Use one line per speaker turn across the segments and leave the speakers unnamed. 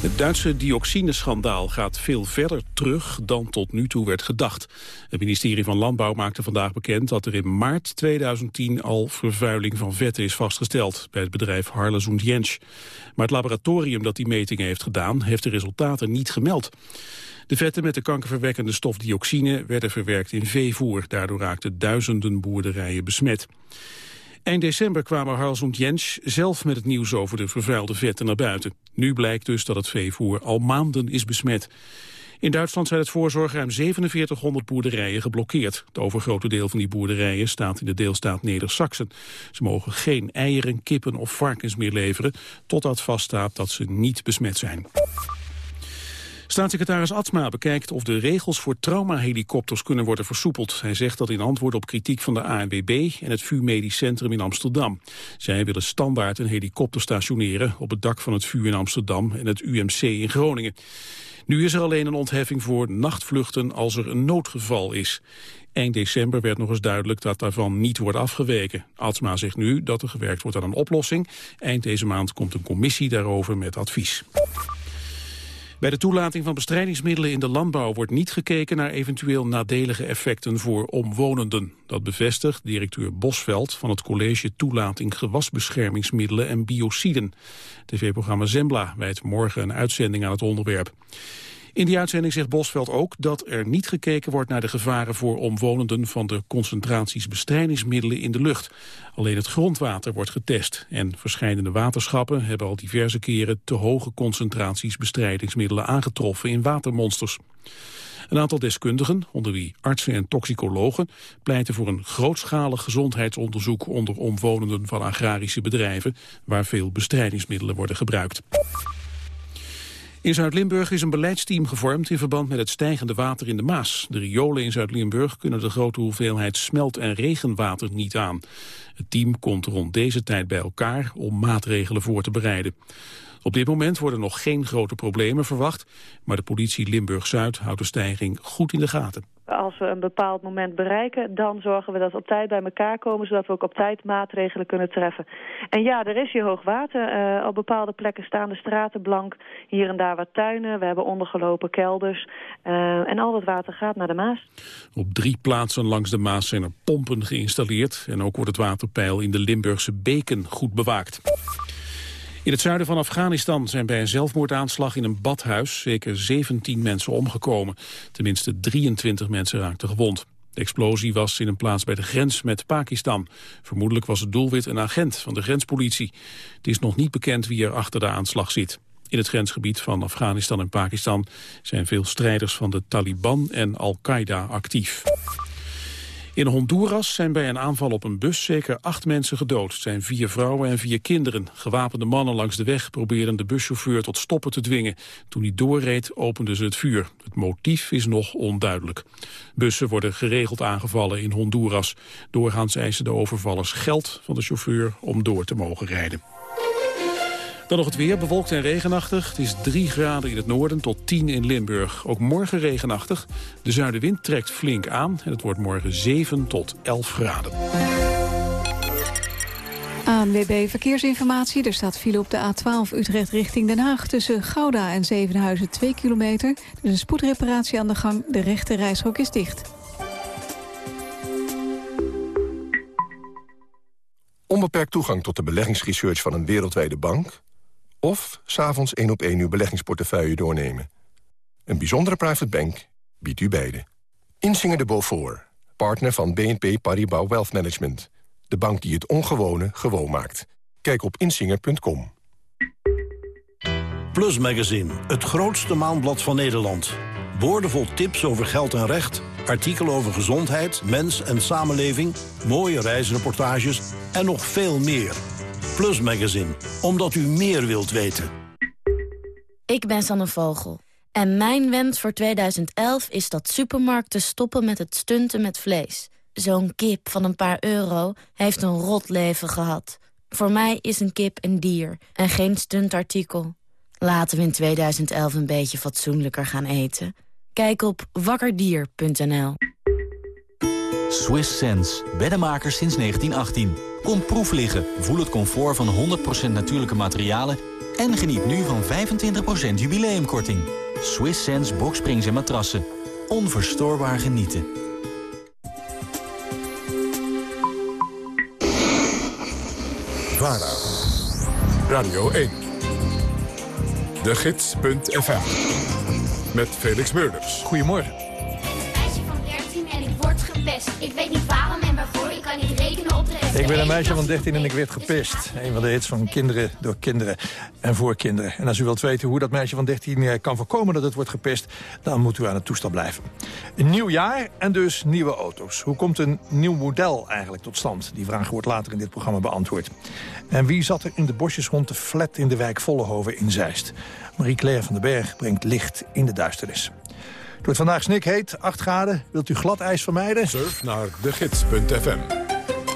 Het Duitse dioxineschandaal gaat veel verder terug dan tot nu toe werd gedacht. Het ministerie van Landbouw maakte vandaag bekend dat er in maart 2010 al vervuiling van vetten is vastgesteld bij het bedrijf Harles und. Maar het laboratorium dat die metingen heeft gedaan heeft de resultaten niet gemeld. De vetten met de kankerverwekkende stof dioxine werden verwerkt in veevoer. Daardoor raakten duizenden boerderijen besmet. Eind december kwamen Harls und Jens zelf met het nieuws over de vervuilde vetten naar buiten. Nu blijkt dus dat het veevoer al maanden is besmet. In Duitsland zijn het voorzorgruim 4700 boerderijen geblokkeerd. Het overgrote deel van die boerderijen staat in de deelstaat Neder-Saxen. Ze mogen geen eieren, kippen of varkens meer leveren... totdat vaststaat dat ze niet besmet zijn. Staatssecretaris Atsma bekijkt of de regels voor traumahelikopters kunnen worden versoepeld. Hij zegt dat in antwoord op kritiek van de ANWB en het VU Medisch Centrum in Amsterdam. Zij willen standaard een helikopter stationeren op het dak van het VU in Amsterdam en het UMC in Groningen. Nu is er alleen een ontheffing voor nachtvluchten als er een noodgeval is. Eind december werd nog eens duidelijk dat daarvan niet wordt afgeweken. Atsma zegt nu dat er gewerkt wordt aan een oplossing. Eind deze maand komt een commissie daarover met advies. Bij de toelating van bestrijdingsmiddelen in de landbouw wordt niet gekeken naar eventueel nadelige effecten voor omwonenden. Dat bevestigt directeur Bosveld van het college Toelating Gewasbeschermingsmiddelen en Biociden. TV-programma Zembla wijdt morgen een uitzending aan het onderwerp. In die uitzending zegt Bosveld ook dat er niet gekeken wordt naar de gevaren voor omwonenden van de concentraties bestrijdingsmiddelen in de lucht. Alleen het grondwater wordt getest en verschillende waterschappen hebben al diverse keren te hoge concentraties bestrijdingsmiddelen aangetroffen in watermonsters. Een aantal deskundigen, onder wie artsen en toxicologen, pleiten voor een grootschalig gezondheidsonderzoek onder omwonenden van agrarische bedrijven waar veel bestrijdingsmiddelen worden gebruikt. In Zuid-Limburg is een beleidsteam gevormd in verband met het stijgende water in de Maas. De riolen in Zuid-Limburg kunnen de grote hoeveelheid smelt- en regenwater niet aan. Het team komt rond deze tijd bij elkaar om maatregelen voor te bereiden. Op dit moment worden nog geen grote problemen verwacht, maar de politie Limburg-Zuid houdt de stijging goed in de gaten.
Als we een bepaald moment bereiken, dan zorgen we dat we op tijd bij elkaar komen... zodat we ook op tijd maatregelen kunnen treffen. En ja, er is hier hoog water. Uh, op bepaalde plekken staan de straten blank. Hier en daar wat tuinen. We hebben ondergelopen kelders. Uh, en al dat water gaat naar de Maas.
Op drie plaatsen langs de Maas zijn er pompen geïnstalleerd. En ook wordt het waterpeil in de Limburgse beken goed bewaakt. In het zuiden van Afghanistan zijn bij een zelfmoordaanslag in een badhuis zeker 17 mensen omgekomen. Tenminste 23 mensen raakten gewond. De explosie was in een plaats bij de grens met Pakistan. Vermoedelijk was het doelwit een agent van de grenspolitie. Het is nog niet bekend wie er achter de aanslag zit. In het grensgebied van Afghanistan en Pakistan zijn veel strijders van de Taliban en Al-Qaeda actief. In Honduras zijn bij een aanval op een bus zeker acht mensen gedood. Zijn vier vrouwen en vier kinderen. Gewapende mannen langs de weg probeerden de buschauffeur tot stoppen te dwingen. Toen hij doorreed openden ze het vuur. Het motief is nog onduidelijk. Bussen worden geregeld aangevallen in Honduras. Doorgaans eisen de overvallers geld van de chauffeur om door te mogen rijden. Dan nog het weer, bewolkt en regenachtig. Het is 3 graden in het noorden tot 10 in Limburg. Ook morgen regenachtig. De zuidenwind trekt flink aan en het wordt morgen 7 tot 11 graden.
ANWB Verkeersinformatie. Er staat file op de A12 Utrecht richting Den Haag... tussen Gouda en Zevenhuizen 2 kilometer. Er is een spoedreparatie aan de gang. De rechte reishok is dicht.
Onbeperkt toegang tot de beleggingsresearch van een wereldwijde bank of s'avonds één op één uw beleggingsportefeuille doornemen. Een bijzondere private bank biedt u beide. Insinger de Beaufort, partner van BNP Paribas Wealth Management. De bank die het ongewone gewoon maakt. Kijk op insinger.com.
Plus Magazine, het grootste maandblad van Nederland. Boordevol tips over geld en recht, artikelen over gezondheid, mens en samenleving... mooie reisreportages en nog veel meer... Plus Magazine, omdat u meer wilt weten.
Ik ben Sanne Vogel. En mijn wens voor 2011 is dat supermarkten stoppen met het stunten met vlees. Zo'n kip van een paar euro heeft een rot leven gehad. Voor mij is een kip een dier en geen stuntartikel. Laten we in 2011 een beetje fatsoenlijker gaan eten. Kijk op wakkerdier.nl.
Swiss Sense, beddenmakers sinds 1918. Kom proef liggen, voel het comfort van 100% natuurlijke materialen... en geniet nu van 25% jubileumkorting. Swiss Sense boksprings en matrassen. Onverstoorbaar genieten.
VARA. Radio 1. De Gids.fm. Met Felix Meurders.
Goedemorgen.
meisje van 13 en ik word gepest. Ik weet niet kan niet rekenen op de rest.
Ik ben een meisje van 13 en ik werd gepest. Een van de hits van kinderen door kinderen en voor kinderen. En als u wilt weten hoe dat meisje van 13 eh, kan voorkomen dat het wordt gepest... dan moet u aan het toestel blijven. Een nieuw jaar en dus nieuwe auto's. Hoe komt een nieuw model eigenlijk tot stand? Die vraag wordt later in dit programma beantwoord. En wie zat er in de bosjes rond de flat in de wijk Vollenhoven in Zeist? Marie-Claire van den Berg brengt licht in de duisternis. Het wordt vandaag snikheet, 8 graden. Wilt u glad ijs vermijden?
Surf naar degids.fm.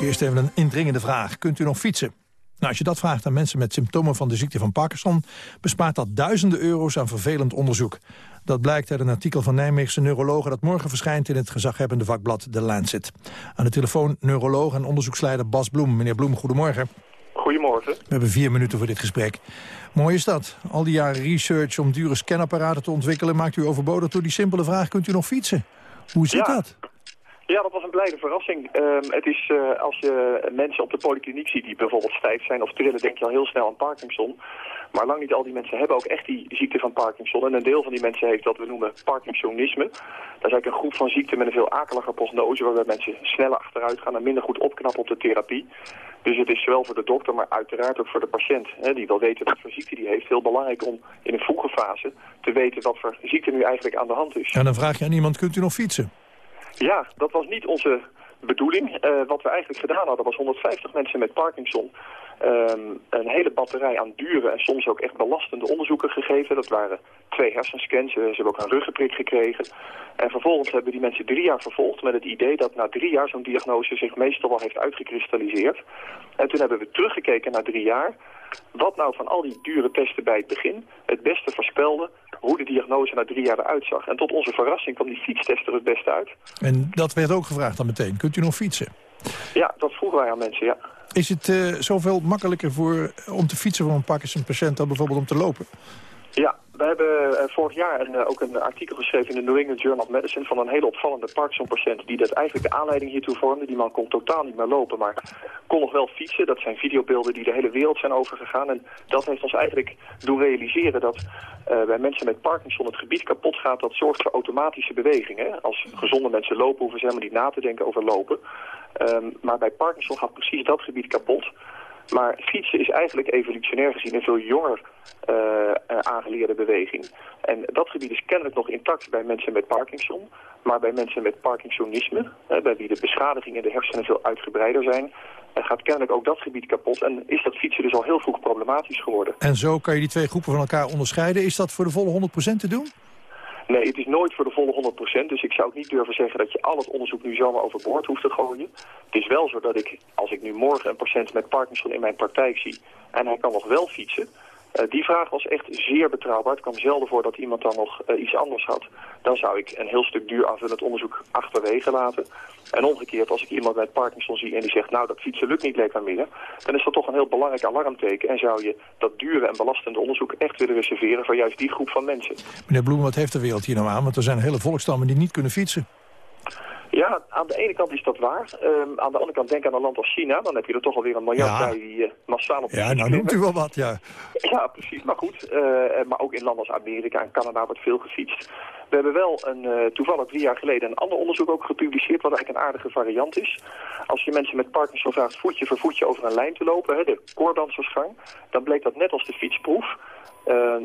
Eerst even een indringende vraag. Kunt u nog fietsen? Nou, als je dat vraagt aan mensen met symptomen van de ziekte van Parkinson... bespaart dat duizenden euro's aan vervelend onderzoek. Dat blijkt uit een artikel van Nijmeegse neurologen... dat morgen verschijnt in het gezaghebbende vakblad The Lancet. Aan de telefoon neuroloog en onderzoeksleider Bas Bloem. Meneer Bloem, goedemorgen.
Goedemorgen.
We hebben vier minuten voor dit gesprek. Mooi is dat. Al die jaren research om dure scanapparaten te ontwikkelen... maakt u overbodig door die simpele vraag, kunt u nog fietsen? Hoe zit
Ja.
dat?
Ja, dat was een blijde verrassing. Ehm, het is, eh, als je mensen op de polykliniek ziet die bijvoorbeeld stijf zijn of trillen, denk je al heel snel aan Parkinson. Maar lang niet al die mensen hebben ook echt die ziekte van Parkinson. En een deel van die mensen heeft wat we noemen Parkinsonisme. Dat is eigenlijk een groep van ziekten met een veel akeliger prognose, waarbij mensen sneller achteruit gaan en minder goed opknappen op de therapie. Dus het is zowel voor de dokter, maar uiteraard ook voor de patiënt, hè, die wil weten wat voor ziekte die heeft, heel belangrijk om in een vroege fase te weten wat voor ziekte nu eigenlijk aan de hand is.
En dan vraag je aan iemand, kunt u nog fietsen?
Ja, dat was niet onze bedoeling. Eh, wat we eigenlijk gedaan hadden was 150 mensen met Parkinson ehm, een hele batterij aan dure en soms ook echt belastende onderzoeken gegeven. Dat waren twee hersenscans, eh, ze hebben ook een ruggenprik gekregen. En vervolgens hebben die mensen drie jaar vervolgd met het idee dat na drie jaar zo'n diagnose zich meestal wel heeft uitgekristalliseerd. En toen hebben we teruggekeken na drie jaar wat nou van al die dure testen bij het begin het beste voorspelde hoe de diagnose na drie jaar eruit zag. En tot onze verrassing kwam die fietstest er het beste uit.
En dat werd ook gevraagd dan meteen. Kunt u nog fietsen?
Ja, dat vroegen wij aan mensen, ja.
Is het eh, zoveel makkelijker voor, om te fietsen voor een Parkinson-patiënt... dan bijvoorbeeld om te lopen?
Ja, we hebben eh, vorig jaar een, eh, ook een artikel geschreven in de New England Journal of Medicine van een hele opvallende Parkinson-patiënt die dat eigenlijk de aanleiding hiertoe vormde. Die man kon totaal niet meer lopen, maar kon nog wel fietsen. Dat zijn videobeelden die de hele wereld zijn overgegaan. En dat heeft ons eigenlijk doen realiseren dat eh, bij mensen met Parkinson het gebied kapot gaat. Dat zorgt voor automatische bewegingen. Als gezonde mensen lopen hoeven ze helemaal niet na te denken over lopen. Ehm, maar bij Parkinson gaat precies dat gebied kapot. Maar fietsen is eigenlijk evolutionair gezien een veel jonger eh, eh, aangeleerde beweging. En dat gebied is kennelijk nog intact bij mensen met Parkinson. Maar bij mensen met Parkinsonisme, bij wie de beschadigingen in de hersenen veel uitgebreider zijn, eh, gaat kennelijk ook dat gebied kapot. En is dat fietsen dus al heel vroeg problematisch geworden.
En zo kan je die twee groepen van elkaar onderscheiden. Is dat voor de volle 100% te doen?
Nee, het is nooit voor de volle 100%. Dus ik zou ook niet durven zeggen dat je al het onderzoek nu zomaar overboord hoeft te gooien. Het is wel zo dat ik, als ik nu morgen een patiënt met Parkinson in mijn praktijk zie... en hij kan nog wel fietsen... eh, die vraag was echt zeer betrouwbaar. Het kwam zelden voor dat iemand dan nog eh, iets anders had. Dan zou ik een heel stuk duur aanvullend onderzoek achterwege laten. En omgekeerd, als ik iemand met Parkinson zie en die zegt... nou, dat fietsen lukt niet lekker meer... dan is dat toch een heel belangrijk alarmteken. En zou je dat dure en belastende onderzoek echt willen reserveren... voor juist die groep van mensen.
Meneer Bloem, wat heeft de wereld hier nou aan? Want er zijn hele volkstammen die niet kunnen fietsen.
Ja, aan de ene kant is dat waar. Ehm, aan de andere kant, denk aan een land als China. Dan heb je er toch alweer een miljard
Ja.
bij die eh, massaal op de
Ja, nou noemt u wel wat, ja.
Ja, precies. Maar goed. eh, maar ook in landen als Amerika en Canada wordt veel gefietst. We hebben wel een, eh, toevallig drie jaar geleden een ander onderzoek ook gepubliceerd... wat eigenlijk een aardige variant is. Als je mensen met Parkinson vraagt voetje voor voetje over een lijn te lopen... Hè, de koordansersgang, dan bleek dat net als de fietsproef...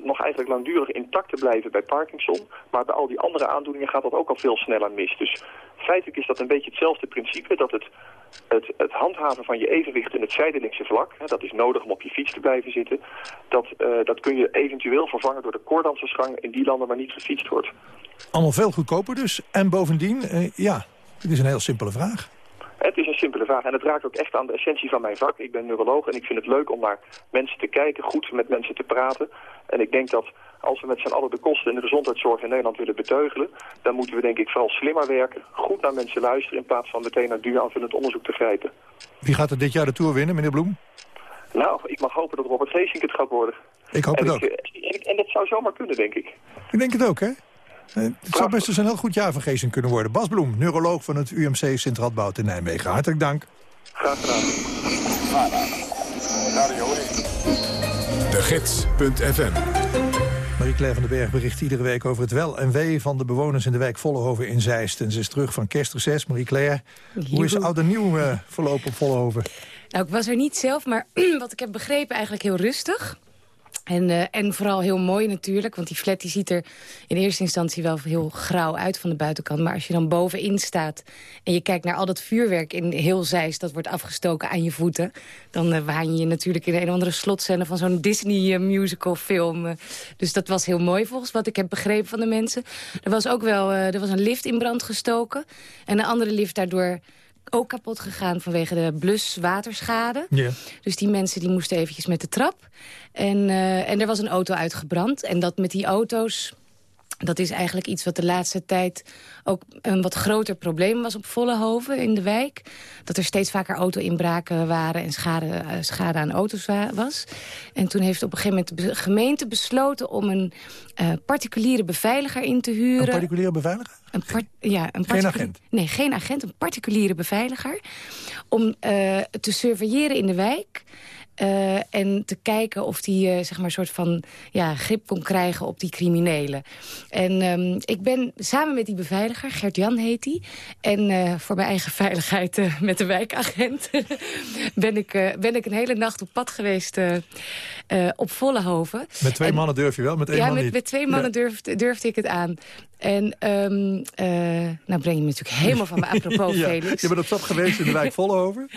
nog eigenlijk langdurig intact te blijven bij Parkinson. Maar bij al die andere aandoeningen gaat dat ook al veel sneller mis. Dus feitelijk is dat een beetje hetzelfde principe... dat het, het, het handhaven van je evenwicht in het zijdelingse vlak... Hè, dat is nodig om op je fiets te blijven zitten... dat, eh, dat kun je eventueel vervangen door de koordansersgang... in die landen waar niet gefietst wordt.
Allemaal veel goedkoper dus. En bovendien, eh, ja, het is een heel simpele vraag.
Het is een simpele vraag en het raakt ook echt aan de essentie van mijn vak. Ik ben neuroloog en ik vind het leuk om naar mensen te kijken, goed met mensen te praten. En ik denk dat als we met z'n allen de kosten in de gezondheidszorg in Nederland willen beteugelen, dan moeten we denk ik vooral slimmer werken, goed naar mensen luisteren in plaats van meteen naar duur aanvullend onderzoek te grijpen.
Wie gaat er dit jaar de Tour winnen, meneer Bloem?
Nou, ik mag hopen dat Robert Geesink het gaat worden.
Ik hoop
en
het ook.
Ik, en, en, dat zou zomaar kunnen, denk ik.
Ik denk het ook, hè? Het zou best eens een heel goed jaar van Geesink kunnen worden. Bas Bloem, neuroloog van het UMC Sint-Radboud in Nijmegen. Hartelijk dank.
Graag gedaan.
De Gids.fm
Marie-Claire van den Berg bericht iedere week over het wel en wee van de bewoners in de wijk Vollenhoven in Zeist. En ze is terug van kerstreces. Marie-Claire, hoe is oud en nieuw uh, verlopen op Vollenhoven?
Nou, ik was er niet zelf, maar wat ik heb begrepen eigenlijk heel rustig. En, uh, en vooral heel mooi natuurlijk, want die flat ziet er in eerste instantie wel heel grauw uit van de buitenkant. Maar als je dan bovenin staat en je kijkt naar al dat vuurwerk in heel Zeist... dat wordt afgestoken aan je voeten, dan uh, waan je je natuurlijk in een of andere slotscène van zo'n Disney uh, musical film. dus dat was heel mooi volgens wat ik heb begrepen van de mensen. Er was ook wel er was een lift in brand gestoken en een andere lift daardoor ook kapot gegaan vanwege de bluswaterschade.
Yeah.
Dus die mensen die moesten eventjes met de trap. En, uh, en er was een auto uitgebrand. En dat met die auto's... Dat is eigenlijk iets wat de laatste tijd ook een wat groter probleem was op Vollenhoven in de wijk. Dat er steeds vaker auto-inbraken waren en schade, uh, schade aan auto's wa was. En toen heeft op een gegeven moment de gemeente besloten om een uh, particuliere beveiliger in te huren.
Een particuliere beveiliger?
Een ja, een
geen agent?
Nee, geen agent. Een particuliere beveiliger. Om uh, te surveilleren in de wijk. Uh, en te kijken of die uh, zeg maar een soort van ja, grip kon krijgen op die criminelen. En um, ik ben samen met die beveiliger, Gert-Jan heet die... en voor mijn eigen veiligheid met de wijkagent... ben, ik, ben ik een hele nacht op pad geweest op Vollenhoven.
Met twee en, mannen durf je wel, met één man
met,
niet?
met twee mannen durfde, durfde ik het aan. En um, nou breng je me natuurlijk helemaal van me apropos,
ja,
Felix.
Je bent op stap geweest in de wijk Vollenhoven.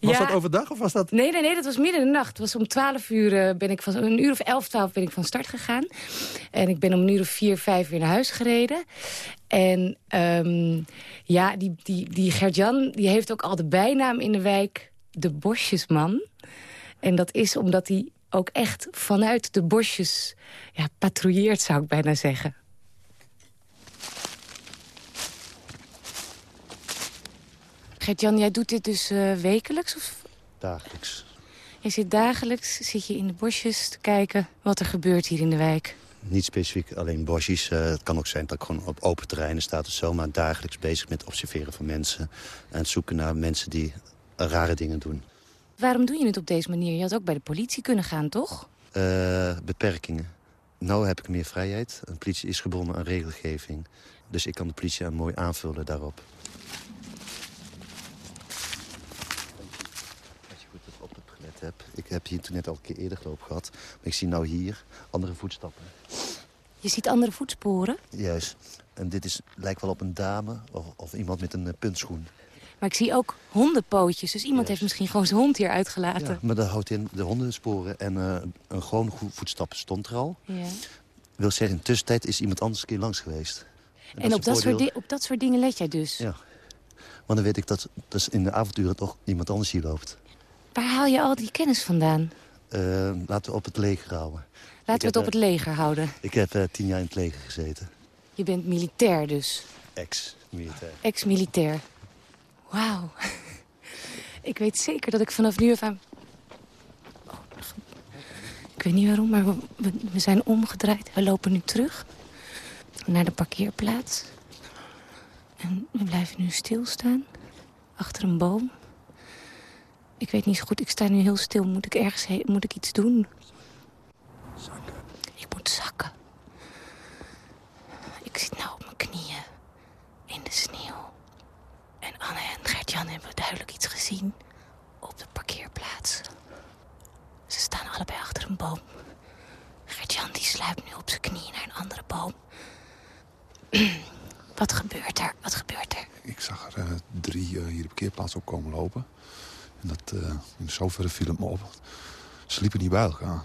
Was
ja,
dat overdag of was dat...
Nee, nee, nee, dat was midden in de nacht. Het was om 12 uur uh, ben ik van een uur of 11, 12 ben ik van start gegaan. En ik ben om een uur of 4, 5 weer naar huis gereden. En um, ja, die, die, die Gert-Jan die heeft ook al de bijnaam in de wijk de bosjesman. En dat is omdat hij ook echt vanuit de bosjes ja, patrouilleert, zou ik bijna zeggen. Gert-Jan, jij doet dit dus uh, wekelijks? Of?
Dagelijks.
Je zit dagelijks, zit je in de bosjes te kijken wat er gebeurt hier in de wijk?
Niet specifiek alleen bosjes. Uh, het kan ook zijn dat ik gewoon op open terreinen sta of zo. Maar dagelijks bezig met observeren van mensen. En het zoeken naar mensen die rare dingen doen.
Waarom doe je het op deze manier? Je had ook bij de politie kunnen gaan, toch?
Uh, beperkingen. Nou heb ik meer vrijheid. De politie is gebonden aan regelgeving. Dus ik kan de politie mooi aanvullen daarop. Heb. Ik heb hier toen net al een keer eerder gelopen gehad. Maar ik zie nou hier andere voetstappen.
Je ziet andere voetsporen?
Juist. En dit is, lijkt wel op een dame of, of iemand met een uh, puntschoen.
Maar ik zie ook hondenpootjes. Dus iemand heeft misschien gewoon zijn hond hier uitgelaten.
Ja, maar dat houdt in de hondensporen. En uh, een gewoon voetstap stond er al.
Ja.
Wil zeggen, in de tussentijd is iemand anders een keer langs geweest.
En, en op, dat voordeel... soort op dat soort dingen let jij dus?
Ja. Maar dan weet ik dat, dat in de avonturen toch iemand anders hier loopt.
Waar haal je al die kennis vandaan?
Uh, laten we op het leger houden.
Laten ik we het op het leger houden.
Ik heb uh, tien jaar in het leger gezeten.
Je bent militair dus?
Ex-militair.
Ex-militair. Wauw. ik weet zeker dat ik vanaf nu af aan... Oh, ik weet niet waarom, maar we, we zijn omgedraaid. We lopen nu terug naar de parkeerplaats. En we blijven nu stilstaan. Achter een boom. Ik weet niet zo goed, ik sta nu heel stil. Moet ik ergens heen? Moet ik iets doen?
Zakken.
Ik moet zakken. Ik zit nou op mijn knieën. In de sneeuw. En Anne en Gert-Jan hebben duidelijk iets gezien. Op de parkeerplaats. Ze staan allebei achter een boom. Gert-Jan die sluipt nu op zijn knieën naar een andere boom. Wat gebeurt er? Wat gebeurt er?
Ik zag er uh, drie uh, hier de parkeerplaats op komen lopen. En dat, uh, in zoverre viel het me op. Ze liepen niet bij elkaar.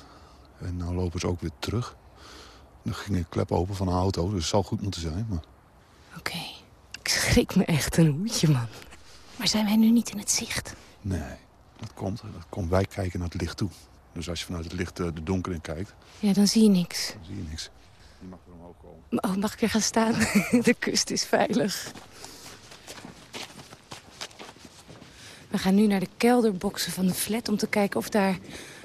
En nou lopen ze ook weer terug. Dan ging een klep open van een auto, dus het zal goed moeten zijn. Maar...
Oké. Okay. Ik schrik me echt een hoedje, man. Maar zijn wij nu niet in het zicht?
Nee, dat komt. Dat komt. Wij kijken naar het licht toe. Dus als je vanuit het licht eh, de donker in kijkt,
Ja, dan zie je niks.
dan zie je niks. Je mag er omhoog komen.
Oh, mag ik weer gaan staan? De kust is veilig. We gaan nu naar de kelderboxen van de flat om te kijken of daar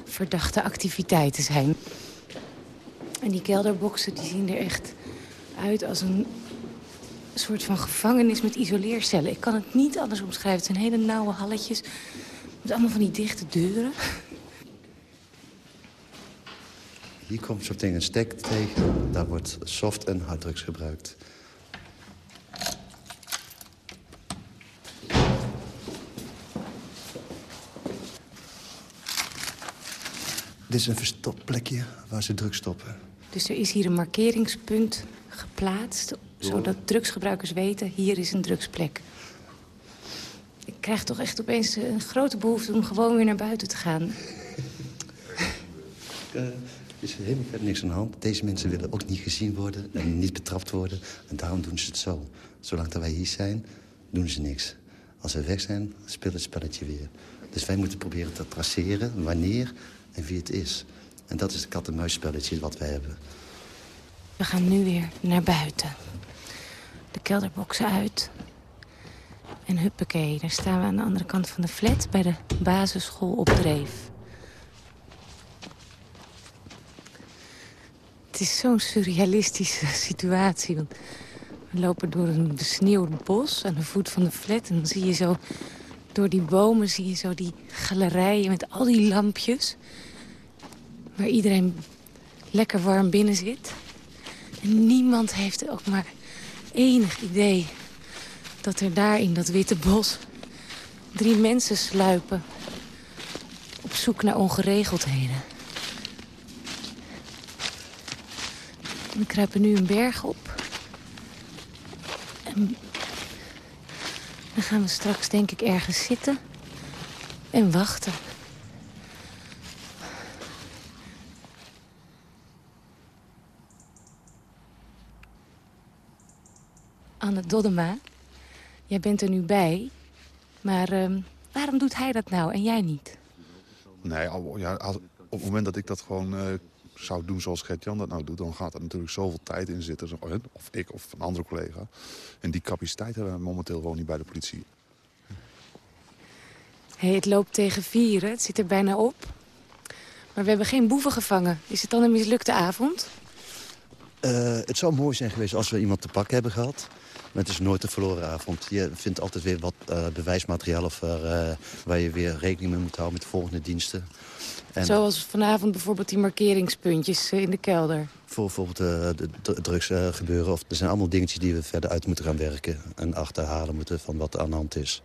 verdachte activiteiten zijn. En die kelderboxen die zien er echt uit als een soort van gevangenis met isoleercellen. Ik kan het niet anders omschrijven. Het zijn hele nauwe halletjes met allemaal van die dichte deuren.
Hier komt zo meteen een stek tegen. Daar wordt soft en harddrugs gebruikt. Dit is een verstopplekje waar ze drugs stoppen.
Dus er is hier een markeringspunt geplaatst... zodat drugsgebruikers weten, hier is een drugsplek. Ik krijg toch echt opeens een grote behoefte om gewoon weer naar buiten te gaan.
Eh, Er is helemaal verder niks aan de hand. Deze mensen willen ook niet gezien worden en niet betrapt worden. En daarom doen ze het zo. Zolang dat wij hier zijn, doen ze niks. Als we weg zijn, speelt het spelletje weer. Dus wij moeten proberen te traceren wanneer en wie het is. En dat is het kat-en-muisspelletje wat wij hebben.
We gaan nu weer naar buiten. De kelderboxen uit. En huppakee, daar staan we aan de andere kant van de flat... bij de basisschool op Dreef. Het is zo'n surrealistische situatie. Want we lopen door een besneeuwd bos aan de voet van de flat... en dan zie je zo, door die bomen zie je zo die galerijen met al die lampjes... waar iedereen lekker warm binnen zit... En niemand heeft ook maar enig idee dat er daar in dat witte bos drie mensen sluipen op zoek naar ongeregeldheden. We kruipen nu een berg op. En dan gaan we straks denk ik ergens zitten en wachten. Anne Doddema, jij bent er nu bij. Maar ehm, waarom doet hij dat nou en jij niet?
Nee, al- ja, als- op het moment dat ik dat gewoon eh, zou doen zoals Gert-Jan dat nou doet... dan gaat er natuurlijk zoveel tijd in zitten. zo- Of ik of een andere collega. En die capaciteit hebben we momenteel gewoon niet bij de politie.
Hey, het loopt tegen vieren, het zit er bijna op. Maar we hebben geen boeven gevangen. Is het dan een mislukte avond?
Eh, het zou mooi zijn geweest als we iemand te pakken hebben gehad. Maar het is nooit een verloren avond. Je vindt altijd weer wat eh, bewijsmateriaal of, eh, waar je weer rekening mee moet houden met de volgende diensten. En
Zoals vanavond bijvoorbeeld die markeringspuntjes eh, in de kelder.
voor bijvoorbeeld de dr- drugs eh, gebeuren. Of, er zijn allemaal dingetjes die we verder uit moeten gaan werken. En achterhalen moeten van wat er aan de hand is.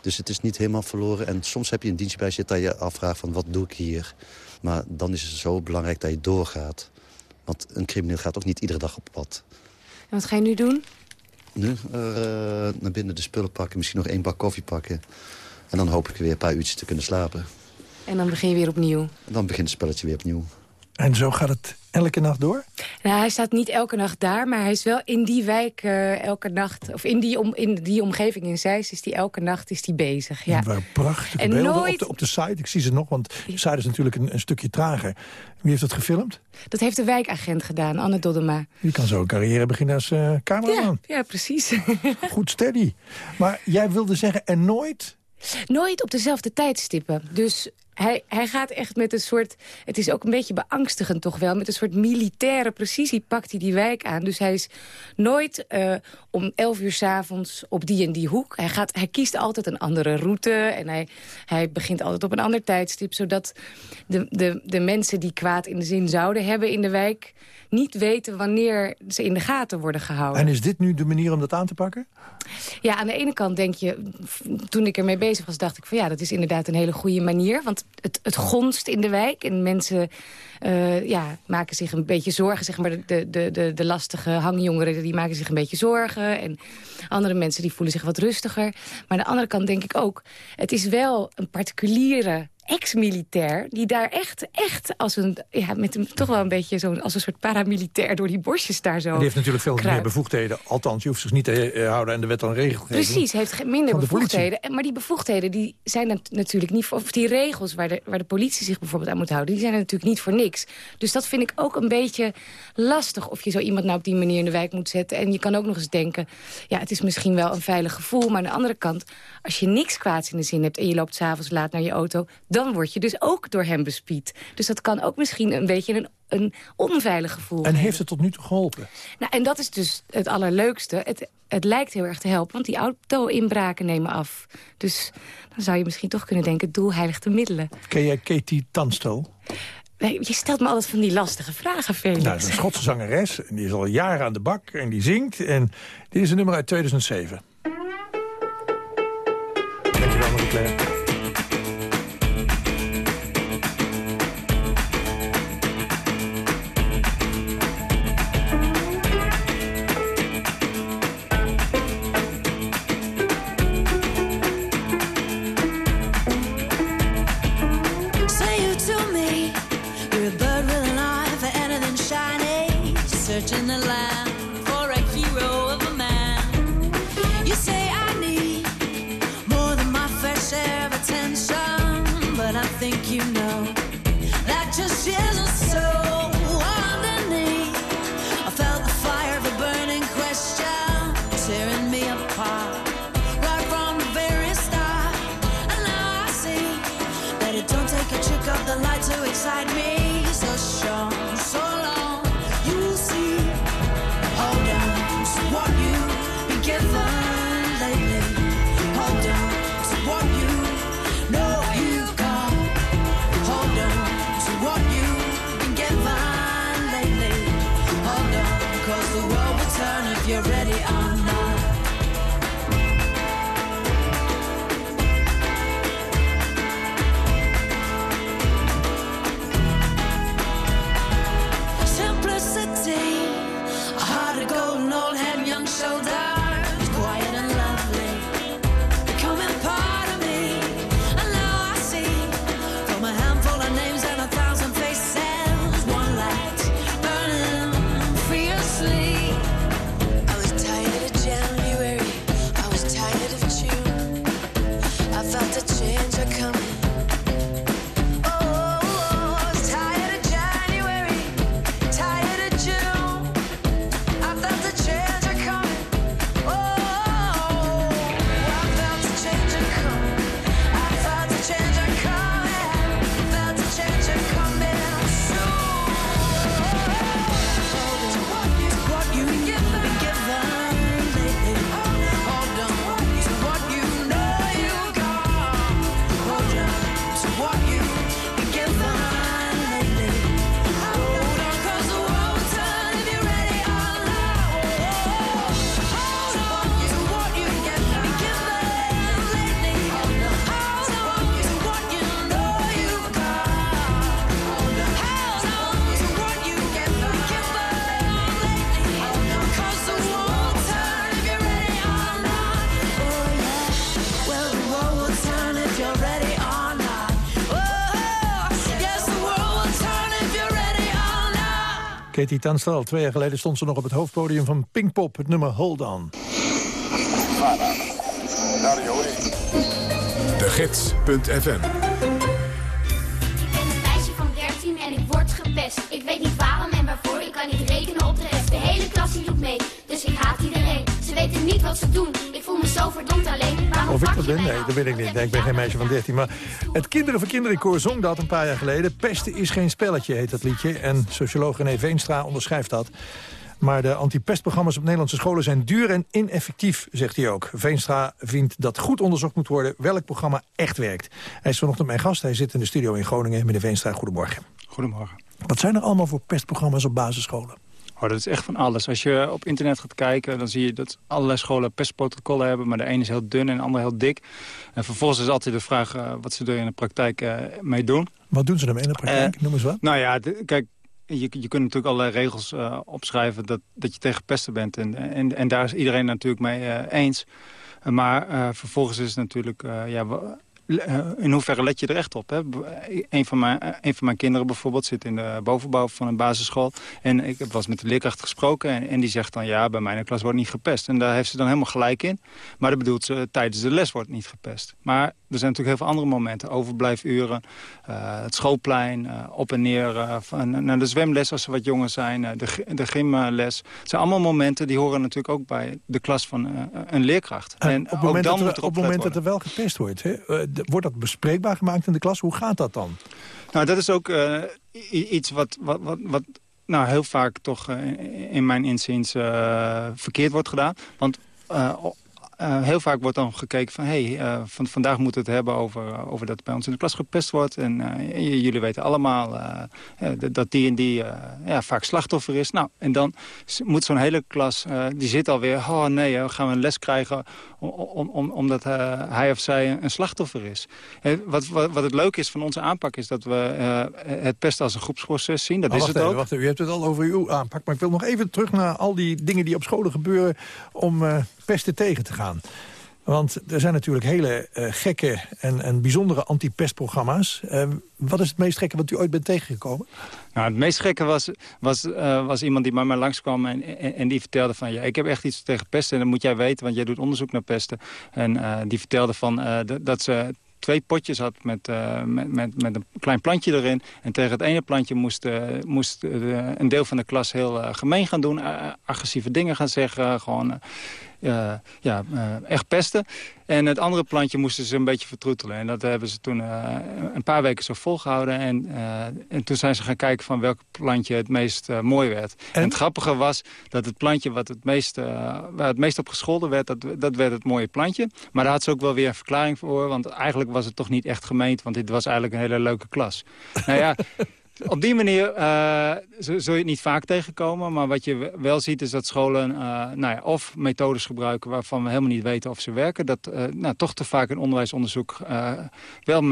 Dus het is niet helemaal verloren. En soms heb je een dienstje bij zitten dat je afvraagt van wat doe ik hier. Maar dan is het zo belangrijk dat je doorgaat. Want een crimineel gaat ook niet iedere dag op pad.
En wat ga je nu doen?
Nu eh, naar binnen de spullen pakken, misschien nog één bak koffie pakken. En dan hoop ik weer een paar uurtjes te kunnen slapen.
En dan begin je weer opnieuw.
En dan begint het spelletje weer opnieuw.
En zo gaat het elke nacht door?
Nou, hij staat niet elke nacht daar, maar hij is wel in die wijk eh, elke nacht... of in die, om, in die omgeving in Zeist is hij elke nacht is die bezig. Ja.
Waren prachtige
En
beelden
nooit-
op, de, op de site. Ik zie ze nog, want de site is natuurlijk een, een stukje trager. Wie heeft dat gefilmd?
Dat heeft de wijkagent gedaan, Anne Doddema.
Die kan zo een carrière beginnen als eh cameraman.
Ja, precies.
Goed steady. Maar jij wilde zeggen, en nooit...
Nooit op dezelfde tijdstippen. Dus hij, hij gaat echt met een soort... Het is ook een beetje beangstigend toch wel. Met een soort militaire precisie pakt hij die wijk aan. Dus hij is nooit eh, om 11 uur s'avonds op die en die hoek. Hij, gaat, hij kiest altijd een andere route. En hij, hij begint altijd op een ander tijdstip. Zodat de, de, de mensen die kwaad in de zin zouden hebben in de wijk... niet weten wanneer ze in de gaten worden gehouden.
En is dit nu de manier om dat aan te pakken?
Ja, aan de ene kant denk je, toen ik ermee bezig was, dacht ik van ja, dat is inderdaad een hele goede manier. Want het, het gonst in de wijk en mensen eh, ja, maken zich een beetje zorgen. Zeg maar de, de, de, de lastige hangjongeren, die maken zich een beetje zorgen. En andere mensen die voelen zich wat rustiger. Maar aan de andere kant denk ik ook, het is wel een particuliere ex-militair... die daar echt, echt als een, ja, met een, toch wel een beetje zo'n als een soort paramilitair door die bosjes daar zo
Die heeft natuurlijk veel
kruipt.
meer bevoegdheden. Althans, je hoeft zich niet te houden aan de wet en regelgeving.
Precies, heeft minder bevoegdheden. En- Maar die bevoegdheden die zijn nat- natuurlijk niet voor... of die regels waar de, waar de politie zich bijvoorbeeld aan moet houden... die zijn er natuurlijk niet voor niks. Dus dat vind ik ook een beetje lastig... of je zo iemand nou op die manier in de wijk moet zetten. En je kan ook nog eens denken... ja, het is misschien wel een veilig gevoel... maar aan de andere kant, als je niks kwaads in de zin hebt... en je loopt s'avonds laat naar je auto... dan word je dus ook door hem bespied. Dus dat kan ook misschien een beetje een, een onveilig gevoel
En heeft het tot nu toe geholpen?
Nou, en dat is dus het allerleukste. Het, het lijkt heel erg te helpen, want die auto-inbraken nemen af. Dus dan zou je misschien toch kunnen denken... doel heiligt de middelen.
Ken jij Katie?
Nee, Je stelt me altijd van die lastige vragen, Felix.
Nou, is een Schotse zangeres. En die is al jaren aan de bak en die zingt. En dit is een nummer uit 2007. Dankjewel, Katie Tunstall, twee jaar geleden stond ze nog op het hoofdpodium van Pinkpop. Het nummer Hold On.
De Gids.fm
meisje van 13 en ik word gepest. Ik weet niet waarom en waarvoor, ik kan niet rekenen op de rest. De hele klas die doet mee, dus ik haat iedereen. Ze weten niet wat ze doen, zo verdomd alleen. Waarom
Of ik dat ben? Nee, dat weet ik niet. Nee, ik ben geen meisje van 13. Maar het Kinderen voor Kinderen koor zong dat een paar jaar geleden. Pesten is geen spelletje, heet dat liedje. En socioloog René Veenstra onderschrijft dat. Maar de antipestprogramma's op Nederlandse scholen zijn duur en ineffectief, zegt hij ook. Veenstra vindt dat goed onderzocht moet worden welk programma echt werkt. Hij is vanochtend mijn gast. Hij zit in de studio in Groningen. Meneer Veenstra, goedemorgen.
Goedemorgen.
Wat zijn er allemaal voor pestprogramma's op basisscholen?
Oh, dat is echt van alles. Als je op internet gaat kijken, dan zie je dat allerlei scholen pestprotocollen hebben. Maar de ene is heel dun en de andere heel dik. En vervolgens is altijd de vraag eh, wat ze er in de praktijk eh, mee doen.
Wat doen ze ermee in de praktijk?
Eh,
Noem eens wat.
Nou ja, de- kijk, je, je kunt natuurlijk allerlei regels opschrijven dat, dat je tegen pesten bent. En, en, en daar is iedereen natuurlijk mee eens. Maar vervolgens is het natuurlijk, ja, in hoeverre let je er echt op? Hè? Een, van mijn, een van mijn kinderen bijvoorbeeld zit in de bovenbouw van een basisschool. En ik heb was met de leerkracht gesproken. En, en die zegt dan, ja, bij mijn klas wordt niet gepest. En daar heeft ze dan helemaal gelijk in. Maar dat bedoelt ze, tijdens de les wordt niet gepest. Maar er zijn natuurlijk heel veel andere momenten. Overblijfuren, uh, het schoolplein, uh, op en neer, uh, van, naar de zwemles als ze wat jonger zijn, de, de gymles. Het zijn allemaal momenten die horen natuurlijk ook bij de klas van een leerkracht.
En, en op het moment, dat, er, op moment dat er wel gepest wordt, hè, wordt dat bespreekbaar gemaakt in de klas? Hoe gaat dat dan?
Nou, dat is ook iets wat, wat, wat, wat nou, heel vaak toch in mijn inziens verkeerd wordt gedaan. Want heel vaak wordt dan gekeken van... hey, van, vandaag moeten we het hebben over, over dat bij ons in de klas gepest wordt. En jullie weten allemaal dat die en die ja, vaak slachtoffer is. Nou, en dan moet zo'n hele klas... die zit alweer, oh nee, gaan we een les krijgen... Om, om, omdat hij of zij een slachtoffer is. Wat, wat, wat, het leuke is van onze aanpak is dat we het pesten als een groepsproces zien. Dat
oh,
is het
even,
ook.
Wacht even, u hebt het al over uw aanpak. Maar ik wil nog even terug naar al die dingen die op scholen gebeuren... om pesten tegen te gaan. Want er zijn natuurlijk hele uh, gekke en, en bijzondere anti-pestprogramma's. Uh, wat is het meest gekke wat u ooit bent tegengekomen?
Nou, het meest gekke was, was, uh, was iemand die bij mij langskwam en, en, en, die vertelde van... ja, ik heb echt iets tegen pesten en dat moet jij weten, want jij doet onderzoek naar pesten. En die vertelde van, dat ze twee potjes had met, met, met, een klein plantje erin. En tegen het ene plantje moest, moest een deel van de klas heel gemeen gaan doen. agressieve dingen gaan zeggen. Gewoon ja, echt pesten. En het andere plantje moesten ze een beetje vertroetelen. En dat hebben ze toen uh, een paar weken zo volgehouden. En, en toen zijn ze gaan kijken van welk plantje het meest mooi werd. En? en? het grappige was dat het plantje wat het meest, waar het meest op gescholden werd... Dat, dat werd het mooie plantje. Maar daar had ze ook wel weer een verklaring voor. Want eigenlijk was het toch niet echt gemeend. Want dit was eigenlijk een hele leuke klas. nou ja... Op die manier uh, zul je het niet vaak tegenkomen. Maar wat je wel ziet is dat scholen uh, nou ja, of methodes gebruiken... waarvan we helemaal niet weten of ze werken. Dat uh, nou, toch te vaak in onderwijsonderzoek wel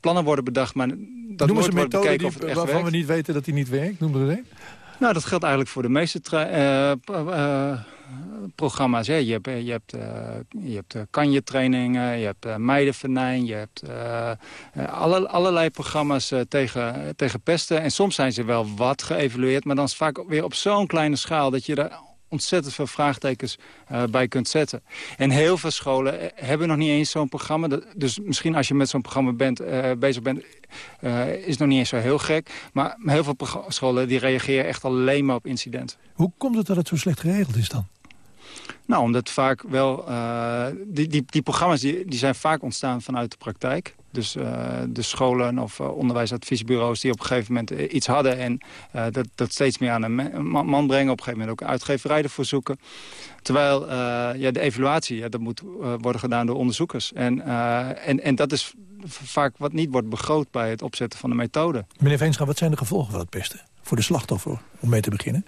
plannen worden bedacht... maar dat
Noemen
nooit wordt bekeken
die,
of het echt
waarvan
werkt.
we niet weten dat die niet werkt? Noem er een.
Nou, dat geldt eigenlijk voor de meeste programma's. Hè. Je hebt, je hebt, uh, je hebt uh, kanjetrainingen, je hebt uh, je hebt alle, allerlei programma's tegen, tegen pesten. En soms zijn ze wel wat geëvalueerd, maar dan is vaak weer op zo'n kleine schaal dat je er ontzettend veel vraagtekens bij kunt zetten. En heel veel scholen hebben nog niet eens zo'n programma. Dus misschien als je met zo'n programma bent, bezig bent, is het nog niet eens zo heel gek. Maar heel veel scholen die reageren echt alleen maar op incidenten.
Hoe komt het dat het zo slecht geregeld is dan?
Nou, omdat vaak wel... Uh, die, die, die programma's die, die zijn vaak ontstaan vanuit de praktijk. Dus uh, de scholen of uh, onderwijsadviesbureaus die op een gegeven moment iets hadden... en dat, dat steeds meer aan een man brengen. Op een gegeven moment ook een uitgeverij ervoor zoeken. Terwijl ja, de evaluatie, ja, dat moet worden gedaan door onderzoekers. En, en, en dat is vaak wat niet wordt begroot bij het opzetten van de methode.
Meneer Veenstra, wat zijn de gevolgen van het pesten? Voor de slachtoffer, om mee te beginnen.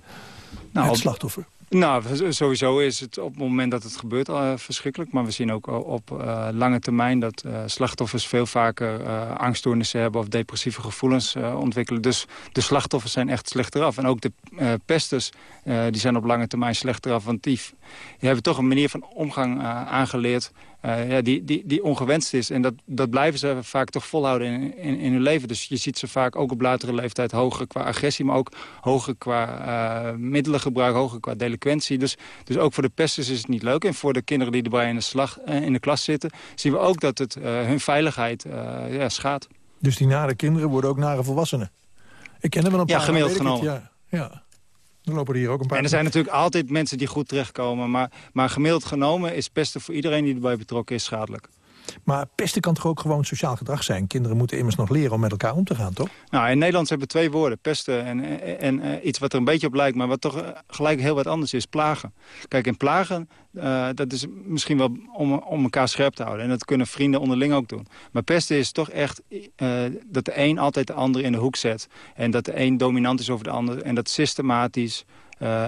Nou, het slachtoffer.
Nou, sowieso is het op het moment dat het gebeurt uh, verschrikkelijk. Maar we zien ook op uh, lange termijn dat uh, slachtoffers veel vaker angststoornissen hebben... of depressieve gevoelens ontwikkelen. Dus de slachtoffers zijn echt slechter af. En ook de pesters die zijn op lange termijn slechter af. Want die, die hebben toch een manier van omgang aangeleerd... Uh, ja, die, die, die ongewenst is. En dat, dat blijven ze vaak toch volhouden in, in, in hun leven. Dus je ziet ze vaak ook op latere leeftijd hoger qua agressie... maar ook hoger qua uh, middelengebruik, hoger qua delinquentie. Dus, dus ook voor de pesters is het niet leuk. En voor de kinderen die erbij in de, slag, uh, in de klas zitten... zien we ook dat het hun veiligheid ja, schaadt.
Dus die nare kinderen worden ook nare volwassenen? Ik ken er wel een paar.
Ja, gemiddeld genomen.
Ja, ja. Er lopen er hier ook een paar.
En er zijn natuurlijk altijd mensen die goed terechtkomen. Maar, maar gemiddeld genomen is pesten voor iedereen die erbij betrokken is schadelijk.
Maar pesten kan toch ook gewoon sociaal gedrag zijn? Kinderen moeten immers nog leren om met elkaar om te gaan, toch?
Nou, in Nederland hebben we twee woorden. Pesten en, en, en uh, iets wat er een beetje op lijkt... maar wat toch uh, gelijk heel wat anders is. Plagen. Kijk, in plagen, uh, dat is misschien wel om, om elkaar scherp te houden. En dat kunnen vrienden onderling ook doen. Maar pesten is toch echt dat de een altijd de ander in de hoek zet. En dat de een dominant is over de ander. En dat systematisch...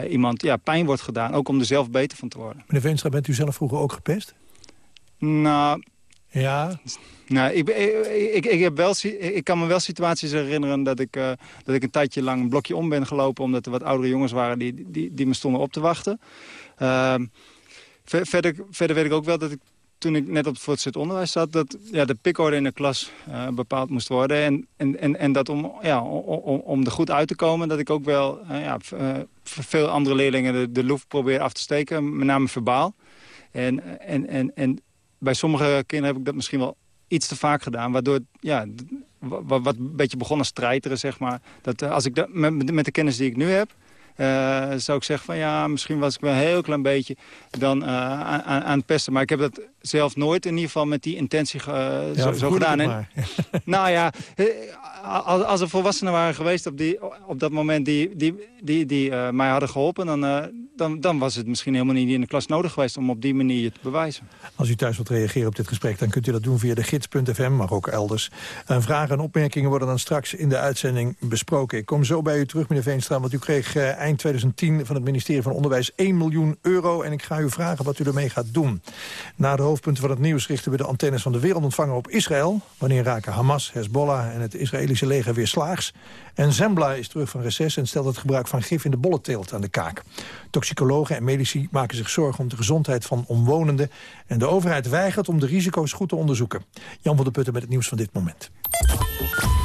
iemand ja, pijn wordt gedaan, ook om er zelf beter van te worden.
Meneer Veenstra, bent u zelf vroeger ook gepest?
Nou,
ja?
Nou, ik, ik, ik, heb wel, ik kan me wel situaties herinneren dat ik, uh, dat ik een tijdje lang een blokje om ben gelopen... omdat er wat oudere jongens waren die, die, die me stonden op te wachten. Uh, verder, verder weet ik ook wel dat ik toen ik net op het voortgezet onderwijs zat... dat ja, de pikorde in de klas uh, bepaald moest worden. En, en, en, en dat om, ja, om, om er goed uit te komen... dat ik ook wel uh, ja, veel andere leerlingen de, de loef probeer af te steken. Met name verbaal. En, en, en, en bij sommige kinderen heb ik dat misschien wel iets te vaak gedaan. Waardoor, ja, wat, een beetje begon als strijderen, zeg maar. Dat als ik dat, met de kennis die ik nu heb... Uh, zou ik zeggen van ja, misschien was ik wel een heel klein beetje dan uh, aan, aan, het pesten. Maar ik heb dat zelf nooit in ieder geval met die intentie uh, ja, zo, zo gedaan. En, nou ja, als, als er volwassenen waren geweest op, die, op dat moment die, die, die, die mij hadden geholpen... Dan, dan, dan was het misschien helemaal niet in de klas nodig geweest om op die manier te bewijzen.
Als u thuis wilt reageren op dit gesprek, dan kunt u dat doen via de gids.fm, maar ook elders. En vragen en opmerkingen worden dan straks in de uitzending besproken. Ik kom zo bij u terug, meneer Veenstra, want u kreeg eind 2010 van het ministerie van Onderwijs 1 miljoen euro. En ik ga u vragen wat u ermee gaat doen. Na de hoofdpunten van het nieuws richten we de antennes van de wereldontvanger op Israël. Wanneer raken Hamas, Hezbollah en het Israëlische leger weer slaags? En Zembla is terug van reces en stelt het gebruik van gif in de bollenteelt aan de kaak. Toxicologen en medici maken zich zorgen om de gezondheid van omwonenden. En de overheid weigert om de risico's goed te onderzoeken. Jan van der Putten met het nieuws van dit moment.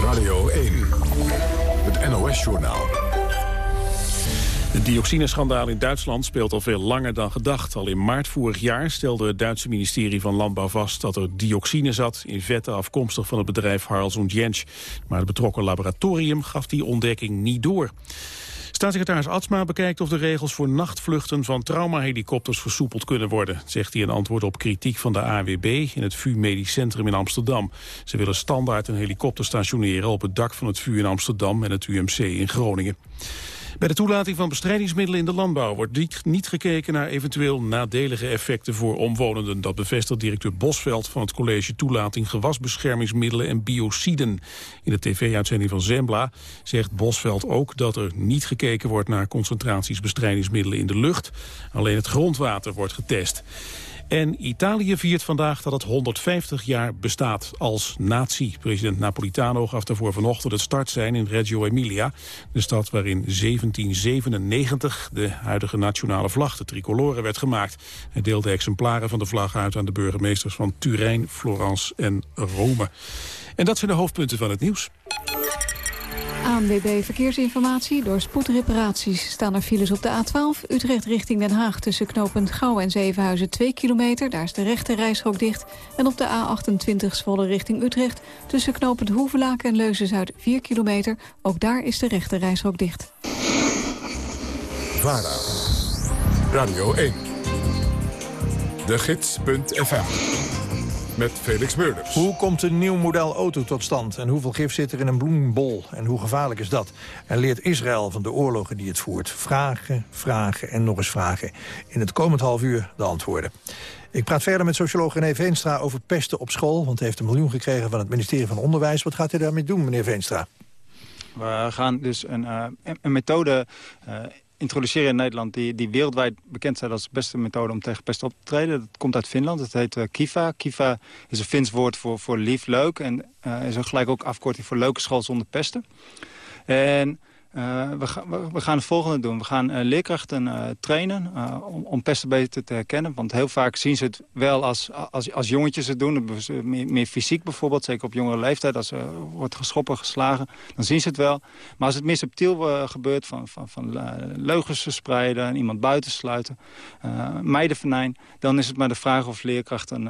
Radio 1, het NOS-journaal.
Het dioxineschandaal in Duitsland speelt al veel langer dan gedacht. Al in maart vorig jaar stelde het Duitse ministerie van Landbouw vast... dat er dioxine zat in vetten afkomstig van het bedrijf Harls und Jensch. Maar het betrokken laboratorium gaf die ontdekking niet door. Staatssecretaris Atsma bekijkt of de regels voor nachtvluchten van traumahelikopters versoepeld kunnen worden, zegt hij in antwoord op kritiek van de AWB in het VU Medisch Centrum in Amsterdam. Ze willen standaard een helikopter stationeren op het dak van het VU in Amsterdam en het UMC in Groningen. Bij de toelating van bestrijdingsmiddelen in de landbouw wordt niet gekeken naar eventueel nadelige effecten voor omwonenden. Dat bevestigt directeur Bosveld van het college toelating gewasbeschermingsmiddelen en biociden. In de tv-uitzending van Zembla zegt Bosveld ook dat er niet gekeken wordt naar concentraties bestrijdingsmiddelen in de lucht. Alleen het grondwater wordt getest. En Italië viert vandaag dat het 150 jaar bestaat als natie. President Napolitano gaf daarvoor vanochtend het startsein in Reggio Emilia. De stad waarin 1797 de huidige nationale vlag, de tricolore, werd gemaakt. Hij deelde exemplaren van de vlag uit aan de burgemeesters van Turijn, Florence en Rome. En dat zijn de hoofdpunten van het nieuws.
ANWB Verkeersinformatie. Door spoedreparaties staan er files op de A12. Utrecht richting Den Haag tussen knooppunt Gouw en Zevenhuizen 2 kilometer. Daar is de rechte reishok dicht. En op de A28 Zwolle richting Utrecht tussen knooppunt Hoevelaken en Leuzen-Zuid 4 kilometer. Ook daar is de rechte reishok dicht.
VARA. Radio 1. De Gids.fm met Felix Meurders.
Hoe komt een nieuw model auto tot stand? En hoeveel gif zit er in een bloembol? En hoe gevaarlijk is dat? En leert Israël van de oorlogen die het voert? Vragen, vragen en nog eens vragen. In het komend half uur de antwoorden. Ik praat verder met socioloog René Veenstra over pesten op school. Want hij heeft een miljoen gekregen van het ministerie van Onderwijs. Wat gaat hij daarmee doen, meneer Veenstra?
We gaan dus een, uh, een methode uh, introduceren in Nederland... Die, die wereldwijd bekend zijn als de beste methode om tegen pest op te treden. Dat komt uit Finland. Het heet uh, Kiva. Kiva is een Fins woord voor, voor lief, leuk. En uh, is ook gelijk ook afkorting voor leuke school zonder pesten. En uh, we, ga, we, gaan het volgende doen. We gaan uh, leerkrachten uh, trainen om, om, pesten beter te herkennen. Want heel vaak zien ze het wel als, als, als jongetjes het doen. Meer, meer, fysiek bijvoorbeeld, zeker op jongere leeftijd. Als er wordt geschoppen, geslagen, dan zien ze het wel. Maar als het meer subtiel gebeurt, van, van, van leugens verspreiden... en iemand buitensluiten, meidenvenijn... dan is het maar de vraag of leerkrachten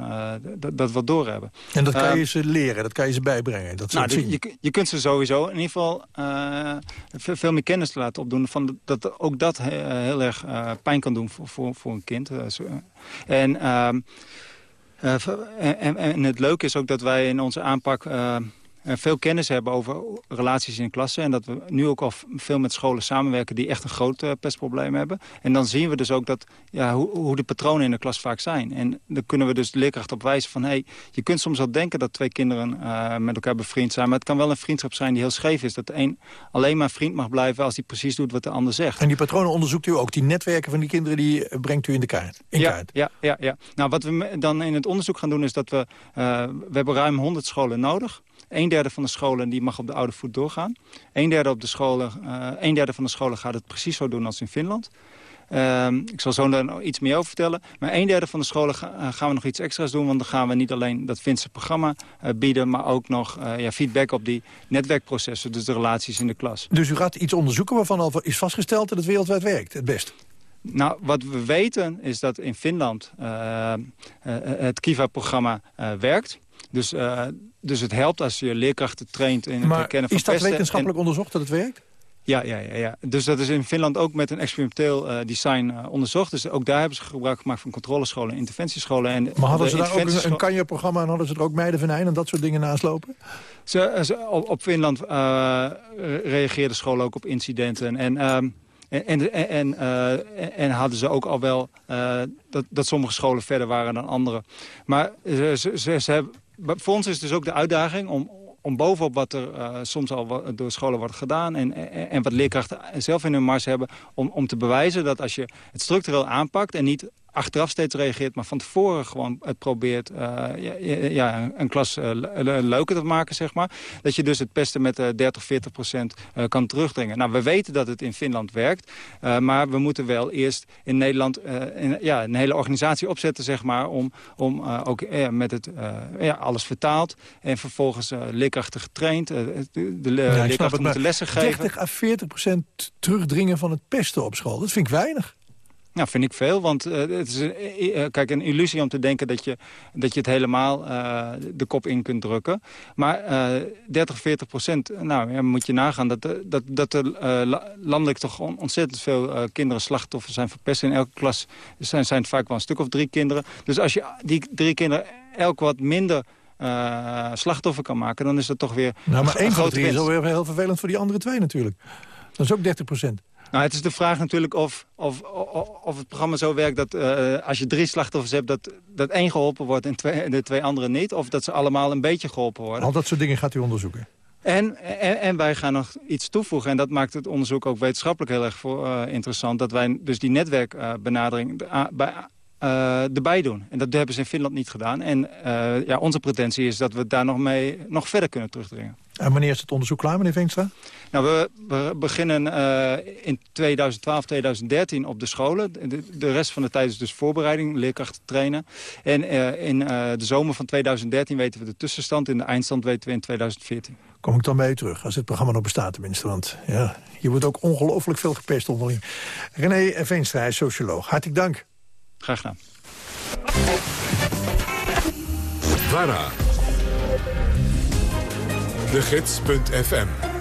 dat, dat wat doorhebben.
En dat kan je ze leren, dat kan je ze bijbrengen? Dat
nou, je, je, kunt ze sowieso in ieder geval veel meer kennis te laten opdoen. Van dat ook dat heel erg uh, pijn kan doen voor, voor, voor een kind. Uh, en, uh, en, en, het leuke is ook dat wij in onze aanpak uh, veel kennis hebben over relaties in klassen. En dat we nu ook al veel met scholen samenwerken die echt een groot uh, pestprobleem hebben. En dan zien we dus ook dat, ja, hoe, hoe de patronen in de klas vaak zijn. En dan kunnen we dus de leerkracht op wijzen van... Hey, je kunt soms wel denken dat twee kinderen uh, met elkaar bevriend zijn... maar het kan wel een vriendschap zijn die heel scheef is. Dat de een alleen maar vriend mag blijven als hij precies doet wat de ander zegt.
En die patronen onderzoekt u ook? Die netwerken van die kinderen die brengt u in de kaart? In
ja,
kaart.
ja, ja, ja. Nou, wat we dan in het onderzoek gaan doen is dat we... we hebben ruim 100 scholen nodig... Een derde van de scholen die mag op de oude voet doorgaan. Een derde, op de scholen, uh, een derde van de scholen gaat het precies zo doen als in Finland. Ehm, ik zal zo daar iets meer over vertellen. Maar een derde van de scholen ga- eh, gaan we nog iets extra's doen. Want dan gaan we niet alleen dat Finse programma eh, bieden... maar ook nog eh, ja, feedback op die netwerkprocessen. Dus de relaties in de klas.
Dus u gaat iets onderzoeken waarvan al is vastgesteld dat het wereldwijd werkt, het best.
Nou, wat we weten is dat in Finland eh, eh, het Kiva-programma eh, werkt. Dus, eh, dus het helpt als je leerkrachten traint in het herkennen van
is dat
pesten.
wetenschappelijk onderzocht dat het werkt?
Ja, ja, ja, ja. Dus dat is in Finland ook met een experimenteel eh, design eh, onderzocht. Dus ook daar hebben ze gebruik gemaakt van controlescholen en interventiescholen. En
Maar hadden
de
ze daar ook een, een kanje-programma en hadden ze er ook meidenvenijn en dat soort dingen naast lopen?
Ze, ze- op, op Finland eh reageerden scholen ook op incidenten. En, ehm, en, en, en, en hadden ze ook al wel dat, dat sommige scholen verder waren dan andere. Maar ze, ze hebben, voor ons is dus ook de uitdaging om, om bovenop wat er eh, soms al door scholen wordt gedaan... En, en, en wat leerkrachten zelf in hun mars hebben... Om, om te bewijzen dat als je het structureel aanpakt... en niet achteraf steeds reageert, maar van tevoren gewoon het probeert... eh, ja, een klas eh, le- le- leuker te maken, zeg maar. Dat je dus het pesten met eh 30, 40 procent eh, kan terugdringen. Nou, we weten dat het in Finland werkt. eh, maar we moeten wel eerst in Nederland eh, een, ja, een hele organisatie opzetten, zeg maar... om, om eh, ook eh, met het, eh, ja, alles vertaald en vervolgens eh, leerkrachten getraind. eh, de de
Ja,
leerkrachten moeten lessen geven.
30 à 40 procent terugdringen van het pesten op school, dat vind ik weinig.
Nou, vind ik veel, want eh, het is een, eh, kijk, een illusie om te denken dat je, dat je het helemaal eh, de kop in kunt drukken. Maar eh 30, 40 procent, nou ja, moet je nagaan dat, eh, dat, dat er eh, la- landelijk toch on- ontzettend veel eh, kinderen slachtoffer zijn verpest. In elke klas zijn, zijn het vaak wel een stuk of drie kinderen. Dus als je die drie kinderen elk wat minder eh, slachtoffer kan maken, dan is dat toch weer
Nou, maar
een
één van de drie is alweer heel vervelend voor die andere twee natuurlijk. Dat is ook 30 procent.
Nou, het is de vraag natuurlijk of, of, of, of het programma zo werkt dat eh, als je drie slachtoffers hebt... Dat, dat één geholpen wordt en twee, de twee anderen niet. Of dat ze allemaal een beetje geholpen worden.
Al dat soort dingen gaat u onderzoeken.
En, en, en wij gaan nog iets toevoegen. En dat maakt het onderzoek ook wetenschappelijk heel erg voor, eh, interessant. Dat wij dus die netwerkbenadering eh, bij, erbij doen. En dat hebben ze in Finland niet gedaan. En ja, onze pretentie is dat we daar nog mee nog verder kunnen terugdringen.
En wanneer is het onderzoek klaar, meneer Veenstra?
Nou, we, we beginnen eh, in 2012, 2013 op de scholen. De, de rest van de tijd is dus voorbereiding, leerkrachten trainen. En eh, in eh, de zomer van 2013 weten we de tussenstand. In de eindstand weten we in 2014.
Kom ik dan bij u terug, als het programma nog bestaat tenminste. Want ja, hier wordt ook ongelooflijk veel gepest onderling. René Veenstra, hij is socioloog. Hartelijk dank.
Graag gedaan.
VARA. De Gids.fm.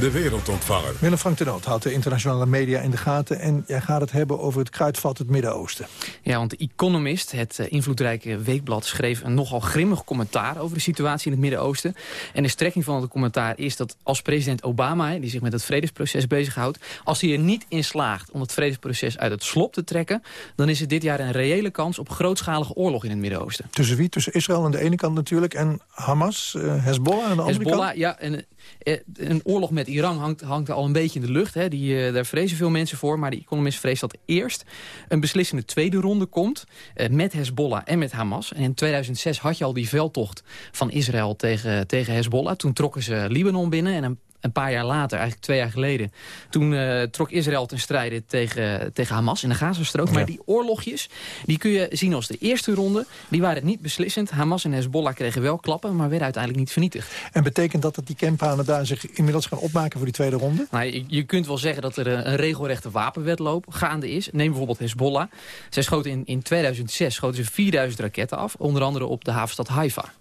De wereldontvanger.
Willem Frank Tenoot houdt de internationale media in de gaten... en jij gaat het hebben over het kruidvat het Midden-Oosten.
Ja, want The Economist, het eh, invloedrijke weekblad... schreef een nogal grimmig commentaar over de situatie in het Midden-Oosten. En de strekking van het commentaar is dat als president Obama... die zich met het vredesproces bezighoudt... als hij er niet in slaagt om het vredesproces uit het slop te trekken... dan is het dit jaar een reële kans op grootschalige oorlog in het Midden-Oosten.
Tussen wie? Tussen Israël aan de ene kant natuurlijk... en Hamas, eh, Hezbollah aan de andere
Hezbollah,
kant?
ja, en, eh, een oorlog met Iran hangt, hangt al een beetje in de lucht. Hè. Die, eh, daar vrezen veel mensen voor. Maar de Economist vreest dat eerst een beslissende tweede ronde komt... eh, met Hezbollah en met Hamas. En in 2006 had je al die veldtocht van Israël tegen, tegen Hezbollah. Toen trokken ze Libanon binnen en een een paar jaar later, eigenlijk twee jaar geleden... toen eh, trok Israël ten strijde tegen, tegen Hamas in de Gazastrook. Maar die oorlogjes, die kun je zien als de eerste ronde. Die waren niet beslissend. Hamas en Hezbollah kregen wel klappen, maar werden uiteindelijk niet vernietigd.
En betekent dat dat die campanen daar zich inmiddels gaan opmaken voor die tweede ronde?
Nou, je, je kunt wel zeggen dat er een, een regelrechte wapenwedloop gaande is. Neem bijvoorbeeld Hezbollah. Zij schoten in, in 2006 schoten ze 4000 raketten af. Onder andere op de havenstad Haifa.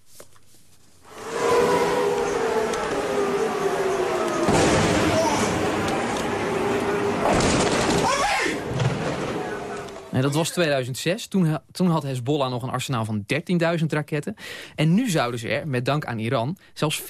En dat was 2006. Toen, toen had Hezbollah nog een arsenaal van 13.000 raketten. En nu zouden ze er, met dank aan Iran, zelfs 40.000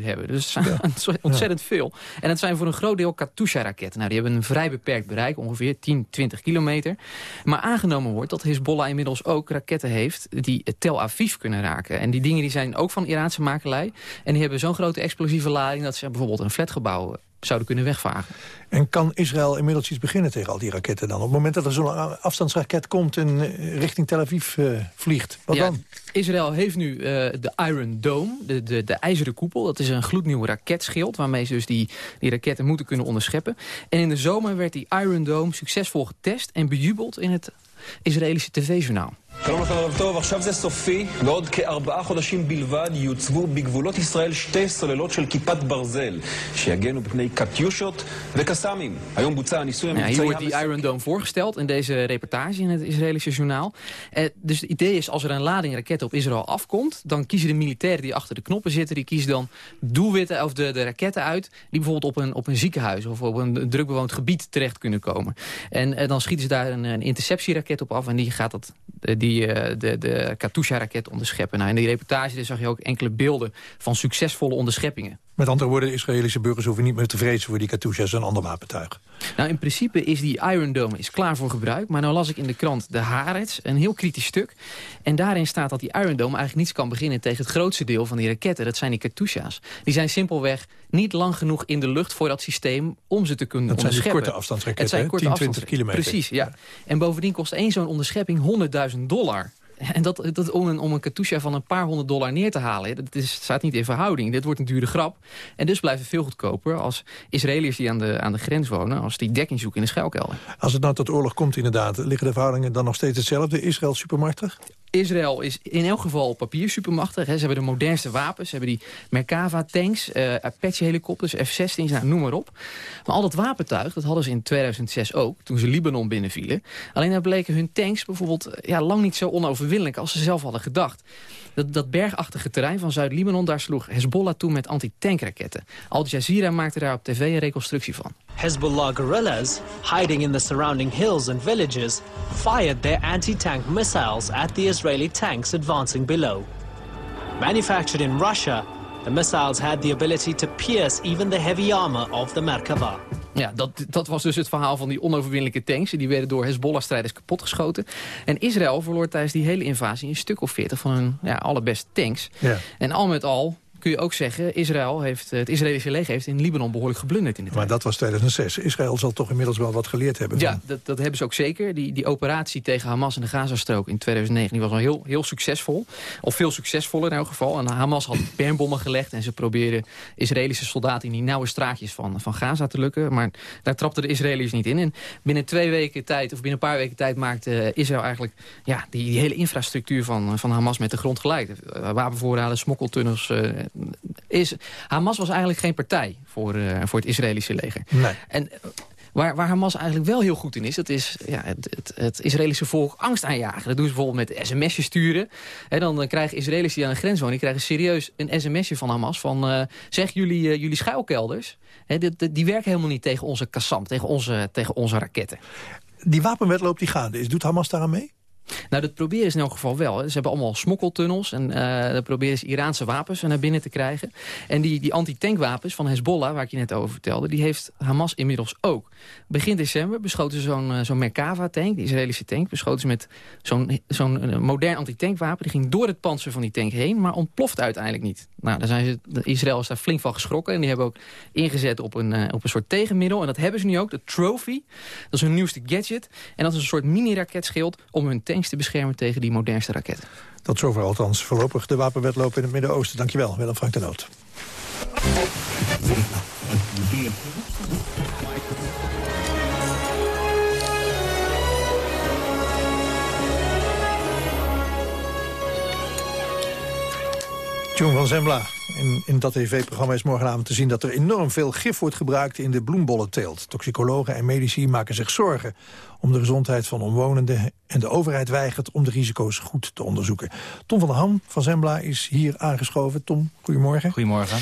hebben. Dus dat is ontzettend veel. En het zijn voor een groot deel Katusha-raketten. Nou, die hebben een vrij beperkt bereik, ongeveer 10, 20 kilometer. Maar aangenomen wordt dat Hezbollah inmiddels ook raketten heeft... die Tel Aviv kunnen raken. En die dingen die zijn ook van Iraanse makelij. En die hebben zo'n grote explosieve lading... dat ze bijvoorbeeld een flatgebouw zouden kunnen wegvagen.
En kan Israël inmiddels iets beginnen tegen al die raketten dan? Op het moment dat er zo'n afstandsraket komt en eh, richting Tel Aviv eh, vliegt, wat
Ja,
dan?
Israël heeft nu eh, de Iron Dome, de, de, de ijzeren koepel. Dat is een gloednieuw raketschild waarmee ze dus die, die raketten moeten kunnen onderscheppen. En in de zomer werd die Iron Dome succesvol getest en bejubeld in het Israëlische tv-journaal.
שלום לכם ערב טוב, עכשיו זה סופי. בעוד כארבעה חודשים בלבד יוצבו בגבולות ישראל שתי סוללות של כיפת ברזל, שיגנו בפני קטיושות וקסאמים. היום בוצע הניסוי
Ja, hier
המבצעי
wordt die Iron Dome voorgesteld in deze reportage in het Israëlische journaal. Eh, dus het idee is, als er een lading raketten op Israël afkomt... dan kiezen de militairen die achter de knoppen zitten... die kiezen dan doelwitten of de, de raketten uit... die bijvoorbeeld op een, op een ziekenhuis of op een drukbewoond gebied terecht kunnen komen. En eh, dan schieten ze daar een, een interceptieraket op af... en die gaat dat, eh, die, eh, de, de Katusha-raket onderscheppen. Nou, in die reportage zag je ook enkele beelden van succesvolle onderscheppingen.
Met andere woorden, de Israëlische burgers hoeven niet meer te vrezen voor die Katyusha's en ander wapentuig.
Nou, in principe is die Iron Dome is klaar voor gebruik. Maar nou las ik in de krant de Haaretz, een heel kritisch stuk. En daarin staat dat die Iron Dome eigenlijk niets kan beginnen... tegen het grootste deel van die raketten. Dat zijn die Katusha's. Die zijn simpelweg niet lang genoeg in de lucht voor dat systeem... om ze te kunnen
Dat zijn
onderscheppen.
korte afstandsraketten,
Het zijn
hè?
korte
10, 20
afstandsraketten.
kilometer.
Precies, ja. En bovendien kost één zo'n onderschepping 100.000 dollar. En dat, dat om, een, om een van een paar honderd dollar neer te halen... dat is, staat niet in verhouding. Dit wordt een dure grap. En dus blijft het veel goedkoper als Israëliërs die aan de, aan de grens wonen... als die dekking zoeken in de schuilkelder.
Als het nou tot oorlog komt inderdaad, liggen de verhoudingen dan nog steeds hetzelfde? Israël supermachtig?
Israël is in elk geval op papier supermachtig. Hè. Ze hebben de modernste wapens. Ze hebben die Merkava-tanks, eh, Apache-helikopters, F-16's, nou, noem maar op. Maar al dat wapentuig, dat hadden ze in 2006 ook, toen ze Libanon binnenvielen. Alleen daar bleken hun tanks bijvoorbeeld ja, lang niet zo onoverwinnelijk als ze zelf hadden gedacht. Dat, bergachtige terrein van Zuid-Libanon, daar sloeg Hezbollah toe met antitankraketten. Al Jazeera maakte daar op tv een reconstructie van.
Hezbollah guerrillas, hiding in the surrounding hills and villages, fired their anti-tank missiles at the Israeli tanks advancing below. Manufactured in Russia, the missiles had the ability to pierce even the heavy armor of the Merkava.
Ja, dat, dat was dus het verhaal van die onoverwinnelijke tanks. Die werden door Hezbollah-strijders kapotgeschoten. En Israël verloor tijdens die hele invasie een stuk of veertig van hun ja, allerbeste tanks.
Ja.
En al met al kun je ook zeggen, Israël heeft, het Israëlische leger heeft in Libanon behoorlijk geblunderd in de
Maar dat was 2006. Israël zal toch inmiddels wel wat geleerd hebben.
Ja, dat, dat hebben ze ook zeker. Die, die operatie tegen Hamas in de Gazastrook in 2009 die was wel heel, heel succesvol. Of veel succesvoller in elk geval. En Hamas had bermbommen gelegd en ze probeerden Israëlische soldaten in die nauwe straatjes van, van Gaza te lukken. Maar daar trapten de Israëliërs niet in. En binnen twee weken tijd, of binnen een paar weken tijd, maakte Israël eigenlijk ja, die, die hele infrastructuur van, van Hamas met de grond gelijk. Wapenvoorraden, smokkeltunnels. eh, is, Hamas was eigenlijk geen partij voor, eh, voor het Israëlische leger.
Nee.
En eh, waar, waar Hamas eigenlijk wel heel goed in is... dat is ja, het, het, het Israëlische volk angst aanjagen. Dat doen ze bijvoorbeeld met sms'jes sturen. He, dan krijgen Israëli's die aan de grens wonen... die krijgen serieus een sms'je van Hamas van... eh, zeg, jullie, jullie schuilkelders... Die, die- werken helemaal niet tegen onze Kassam, tegen onze, tegen onze raketten.
Die wapenwedloop die gaande is, doet Hamas daaraan mee?
Nou, dat proberen ze in elk geval wel. Ze hebben allemaal smokkeltunnels en dan proberen ze Iraanse wapens naar binnen te krijgen. En die, die antitankwapens van Hezbollah, waar ik je net over vertelde, die heeft Hamas inmiddels ook. Begin december beschoten ze zo'n eh, zo'n Merkava-tank, die Israëlische tank, beschoten ze met zo'n zo'n eh, modern antitankwapen. Die ging door het panzer van die tank heen, maar ontploft uiteindelijk niet. Nou, daar zijn ze, Israël is daar flink van geschrokken en die hebben ook ingezet op een, op een soort tegenmiddel. En dat hebben ze nu ook, de Trophy. Dat is hun nieuwste gadget. En dat is een soort mini-raketschild om hun tanks te beschermen tegen die modernste raketten.
Tot zover althans voorlopig de wapenwedloop in het Midden-Oosten. Dankjewel, Willem Frank de Noot. John van Zembla. In, in dat tv-programma is morgenavond te zien dat er enorm veel gif wordt gebruikt in de bloembollenteelt. Toxicologen en medici maken zich zorgen om de gezondheid van omwonenden en de overheid weigert om de risico's goed te onderzoeken. Tom van der Ham van Zembla is hier aangeschoven. Tom, goedemorgen.
Goedemorgen.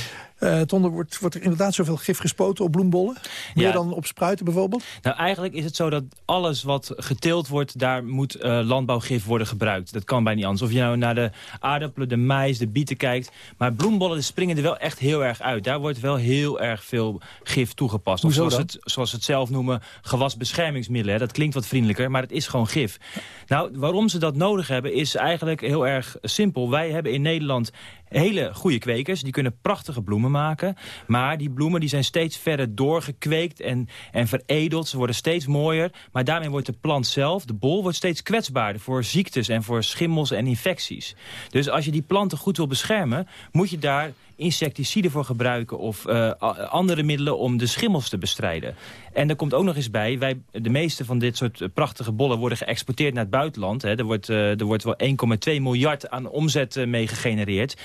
Tom, er wordt, wordt er inderdaad zoveel gif gespoten op bloembollen? Meer
Ja.
dan op spruiten bijvoorbeeld?
Nou, eigenlijk is het zo dat alles wat geteeld wordt... daar moet eh, landbouwgif worden gebruikt. Dat kan bijna niet anders. Of je nou naar de aardappelen, de mais, de bieten kijkt. Maar bloembollen springen er wel echt heel erg uit. Daar wordt wel heel erg veel gif toegepast. Of zoals, het, zoals ze het zelf noemen, gewasbeschermingsmiddelen. Hè. Dat klinkt wat vriendelijker, maar het is gewoon gif. Nou, waarom ze dat nodig hebben is eigenlijk heel erg simpel. Wij hebben in Nederland hele goede kwekers. Die kunnen prachtige bloemen maken. Maar die bloemen die zijn steeds verder doorgekweekt en, en veredeld. Ze worden steeds mooier. Maar daarmee wordt de plant zelf, de bol, wordt steeds kwetsbaarder voor ziektes en voor schimmels en infecties. Dus als je die planten goed wil beschermen, moet je daar insecticiden voor gebruiken... of uh, andere middelen om de schimmels te bestrijden. En er komt ook nog eens bij, wij, de meeste van dit soort prachtige bollen... worden geëxporteerd naar het buitenland. Hè. Er, wordt, uh, er wordt wel 1,2 miljard aan omzet uh, mee gegenereerd.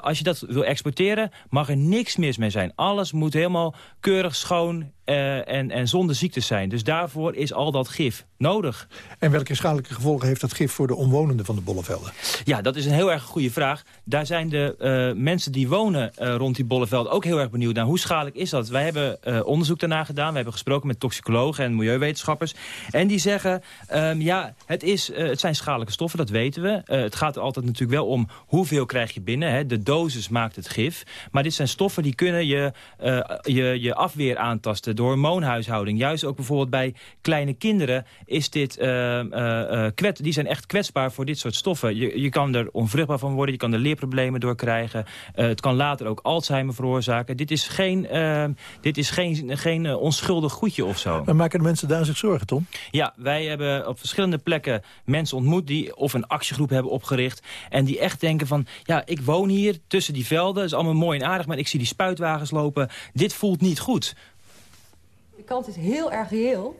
Als je dat wil exporteren, mag er niks mis mee zijn. Alles moet helemaal keurig schoon uh, en, en zonder ziektes zijn. Dus daarvoor is al dat gif nodig.
En welke schadelijke gevolgen heeft dat gif voor de omwonenden van de bollevelden?
Ja, dat is een heel erg goede vraag. Daar zijn de uh, mensen die wonen uh, rond die bollevelden ook heel erg benieuwd naar. Hoe schadelijk is dat? Wij hebben onderzoek daarna gedaan. We hebben gesproken met toxicologen en milieuwetenschappers. En die zeggen, um, ja, het, is, het zijn schadelijke stoffen, dat weten we. het gaat er altijd natuurlijk wel om hoeveel krijg je binnen. Hè? De dosis maakt het gif. Maar dit zijn stoffen die kunnen je, je, je afweer aantasten de hormoonhuishouding. Juist ook bijvoorbeeld bij kleine kinderen is dit, uh, uh, kwet, die zijn echt kwetsbaar voor dit soort stoffen. Je, je kan er onvruchtbaar van worden, je kan er leerproblemen door krijgen. het kan later ook Alzheimer veroorzaken. Dit is geen, dit is geen, geen onschuldig goedje of zo.
Maar maken de mensen daar zich zorgen, Tom?
Ja, wij hebben op verschillende plekken mensen ontmoet... die of een actiegroep hebben opgericht... en die echt denken van, ja, ik woon hier tussen die velden... dat is allemaal mooi en aardig, maar ik zie die spuitwagens lopen. Dit voelt niet goed.
Kans is heel erg reëel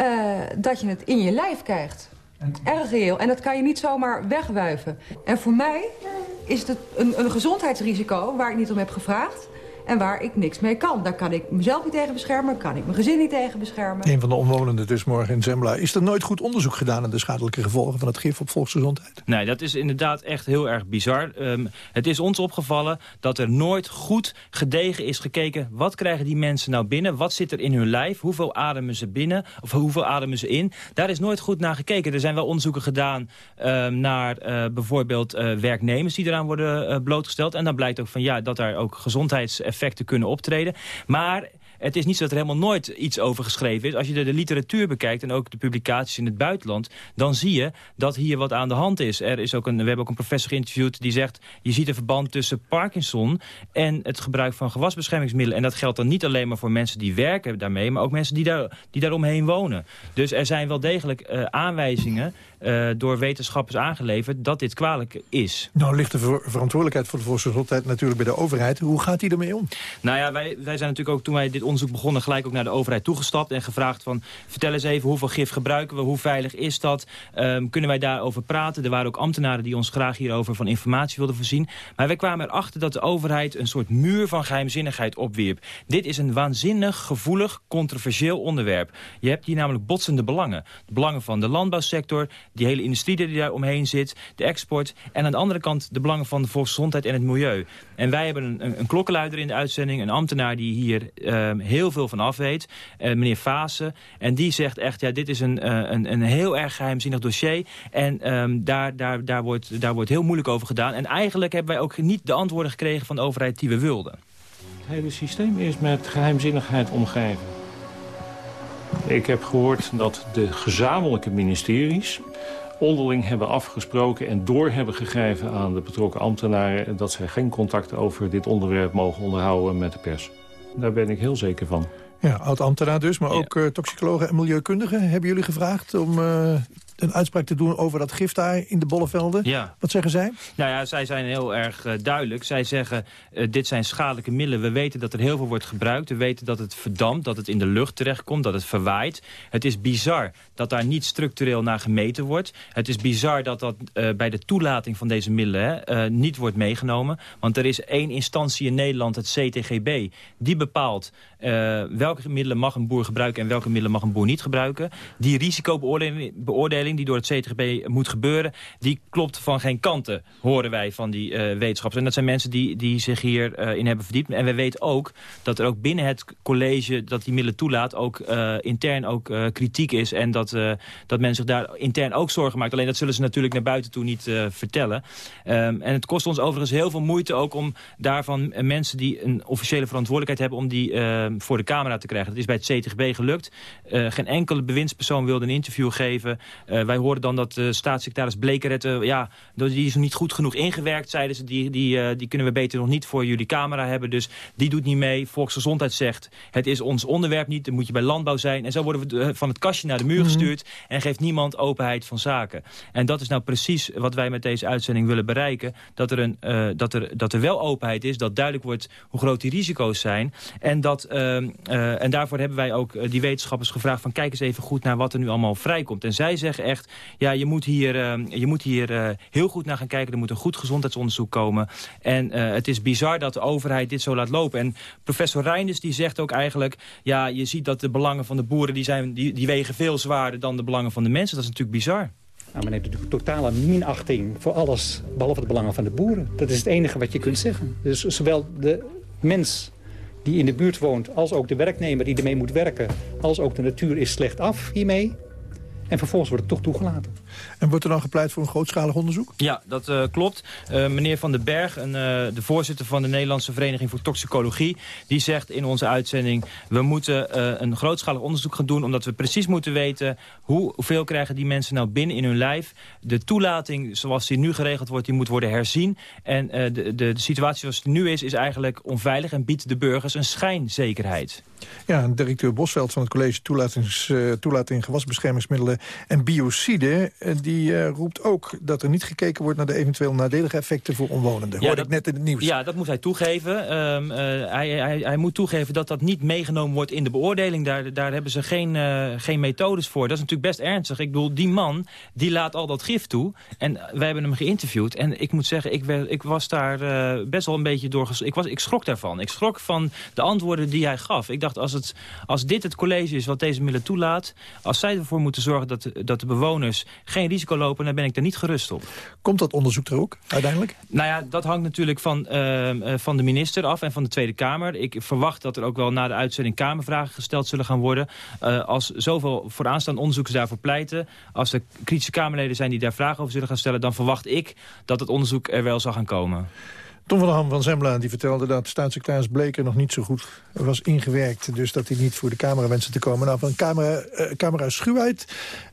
uh, dat je het in je lijf krijgt. Erg reëel. En dat kan je niet zomaar wegwuiven. En voor mij is het een, een gezondheidsrisico waar ik niet om heb gevraagd en waar ik niks mee kan. Daar kan ik mezelf niet tegen beschermen, kan ik mijn gezin niet tegen beschermen.
Een van de omwonenden dus morgen in Zembla. Is er nooit goed onderzoek gedaan naar de schadelijke gevolgen van het gif op volksgezondheid?
Nee, dat is inderdaad echt heel erg bizar. Um, het is ons opgevallen dat er nooit goed gedegen is gekeken... wat krijgen die mensen nou binnen, wat zit er in hun lijf... hoeveel ademen ze binnen, of hoeveel ademen ze in. Daar is nooit goed naar gekeken. Er zijn wel onderzoeken gedaan um, naar uh, bijvoorbeeld uh, werknemers... die eraan worden uh, blootgesteld. En dan blijkt ook van ja, dat daar ook gezondheidseffecten effecten kunnen optreden. Maar het is niet zo dat er helemaal nooit iets over geschreven is. Als je de, literatuur bekijkt en ook de publicaties in het buitenland... dan zie je dat hier wat aan de hand is. Er is ook een, we hebben ook een professor geïnterviewd die zegt... je ziet een verband tussen Parkinson en het gebruik van gewasbeschermingsmiddelen. En dat geldt dan niet alleen maar voor mensen die werken daarmee... maar ook mensen die, daar, die daaromheen wonen. Dus er zijn wel degelijk uh, aanwijzingen uh, door wetenschappers aangeleverd dat dit kwalijk is.
Nou ligt de ver verantwoordelijkheid voor de volksgezondheid natuurlijk bij de overheid. Hoe gaat die ermee om?
Nou ja, wij, wij zijn natuurlijk ook toen wij dit onderzoek begonnen gelijk ook naar de overheid toegestapt en gevraagd van vertel eens even hoeveel gif gebruiken we, hoe veilig is dat, um, kunnen wij daarover praten. Er waren ook ambtenaren die ons graag hierover van informatie wilden voorzien. Maar wij kwamen erachter dat de overheid een soort muur van geheimzinnigheid opwierp. Dit is een waanzinnig, gevoelig, controversieel onderwerp. Je hebt hier namelijk botsende belangen. De belangen van de landbouwsector, die hele industrie die daar omheen zit, de export... en aan de andere kant de belangen van de volksgezondheid en het milieu. En wij hebben een, een, klokkenluider in de uitzending, een ambtenaar die hier um, heel veel van af weet, uh, meneer Fase. En die zegt echt, ja, dit is een, uh, een, een heel erg geheimzinnig dossier. En um, daar, daar, daar, wordt, daar wordt heel moeilijk over gedaan. En eigenlijk hebben wij ook niet de antwoorden gekregen van de overheid die we wilden.
Het hele systeem is met geheimzinnigheid omgeven. Ik heb gehoord dat de gezamenlijke ministeries onderling hebben afgesproken en door hebben gegeven aan de betrokken ambtenaren... dat zij geen contact over dit onderwerp mogen onderhouden met de pers. Daar ben ik heel zeker van.
Ja, oud-ambtenaar dus, maar ook uh, toxicologen en milieukundigen. Hebben jullie gevraagd om uh, een uitspraak te doen over dat gif daar in de Bollevelden?
Ja.
Wat zeggen zij?
Nou ja, zij zijn heel erg uh, duidelijk. Zij zeggen, dit zijn schadelijke middelen. We weten dat er heel veel wordt gebruikt. We weten dat het verdampt, dat het in de lucht terechtkomt, dat het verwaait. Het is bizar dat daar niet structureel naar gemeten wordt. Het is bizar dat dat bij de toelating van deze middelen hè, niet wordt meegenomen. Want er is één instantie in Nederland, het CTGB, die bepaalt welke middelen mag een boer gebruiken en welke middelen mag een boer niet gebruiken. Die risicobeoordeling die door het CTGB moet gebeuren, die klopt van geen kanten, horen wij van die uh, wetenschappers. En dat zijn mensen die, die zich hierin uh, in hebben verdiept. En we weten ook dat er ook binnen het college dat die middelen toelaat, ook intern ook kritiek is. En dat, dat men zich daar intern ook zorgen maakt. Alleen dat zullen ze natuurlijk naar buiten toe niet vertellen. Um, en het kost ons overigens heel veel moeite ook om daarvan mensen die een officiële verantwoordelijkheid hebben om die voor de camera te krijgen. Dat is bij het CTGB gelukt. Uh, geen enkele bewindspersoon wilde een interview geven. Uh, wij hoorden dan dat de staatssecretaris Blekeret... ja, die is nog niet goed genoeg ingewerkt, zeiden ze. Die, die, die kunnen we beter nog niet voor jullie camera hebben. Dus die doet niet mee. Volksgezondheid zegt, het is ons onderwerp niet. Dan moet je bij landbouw zijn. En zo worden we van het kastje naar de muur gestuurd. En geeft niemand openheid van zaken. En dat is nou precies wat wij met deze uitzending willen bereiken. Dat er, een, dat er, dat er wel openheid is. Dat duidelijk wordt hoe groot die risico's zijn. En, dat, en daarvoor hebben wij ook die wetenschappers gevraagd... van kijk eens even goed naar wat er nu allemaal vrijkomt. En zij zeggen echt, ja, je moet hier, je moet hier heel goed naar gaan kijken. Er moet een goed gezondheidsonderzoek komen. En het is bizar dat de overheid dit zo laat lopen. En professor Reinders die zegt ook eigenlijk... ja, je ziet dat de belangen van de boeren die zijn, die, die wegen veel zwaarder... dan de belangen van de mensen. Dat is natuurlijk bizar.
Nou, men heeft natuurlijk totale minachting voor alles, behalve de belangen van de boeren. Dat is het enige wat je kunt zeggen. Dus zowel de mens die in de buurt woont, als ook de werknemer die ermee moet werken... als ook de natuur is slecht af hiermee. En vervolgens wordt het toch toegelaten.
En wordt er dan gepleit voor een grootschalig onderzoek?
Ja, dat uh, klopt. Uh, meneer Van den Berg, een, uh, de voorzitter van de Nederlandse Vereniging voor Toxicologie... die zegt in onze uitzending... we moeten een grootschalig onderzoek gaan doen... omdat we precies moeten weten hoe, hoeveel krijgen die mensen nou binnen in hun lijf. De toelating zoals die nu geregeld wordt, die moet worden herzien. En de, de, de situatie zoals het nu is, is eigenlijk onveilig... en biedt de burgers een schijnzekerheid.
Ja, directeur Bosveld van het college Toelatings, Toelating Gewasbeschermingsmiddelen en Biocide die uh, roept ook dat er niet gekeken wordt... naar de eventueel nadelige effecten voor omwonenden. Ja, Hoorde ik net in het nieuws.
Ja, dat moet hij toegeven. Um, uh, hij, hij, hij, moet toegeven dat dat niet meegenomen wordt in de beoordeling. Daar, daar hebben ze geen, uh, geen methodes voor. Dat is natuurlijk best ernstig. Ik bedoel, die man die laat al dat gif toe. En wij hebben hem geïnterviewd. En ik moet zeggen, ik, werd, ik was daar best wel een beetje door... Ik, was, ik schrok daarvan. Ik schrok van de antwoorden die hij gaf. Ik dacht, als, het, als dit het college is wat deze middelen toelaat... als zij ervoor moeten zorgen dat, dat de bewoners geen risico lopen... dan ben ik er niet gerust op.
Komt dat onderzoek er ook, uiteindelijk?
Nou ja, dat hangt natuurlijk van, uh, van de minister af en van de Tweede Kamer. Ik verwacht dat er ook wel na de uitzending Kamervragen gesteld zullen gaan worden. Uh, als zoveel vooraanstaande onderzoekers daarvoor pleiten... als er kritische Kamerleden zijn die daar vragen over zullen gaan stellen... dan verwacht ik dat het onderzoek er wel zal gaan komen.
Tom van der Ham van Zembla die vertelde dat staatssecretaris Bleker nog niet zo goed was ingewerkt. Dus dat hij niet voor de camera wenste te komen. Nou, van camera, uh, camera schuwheid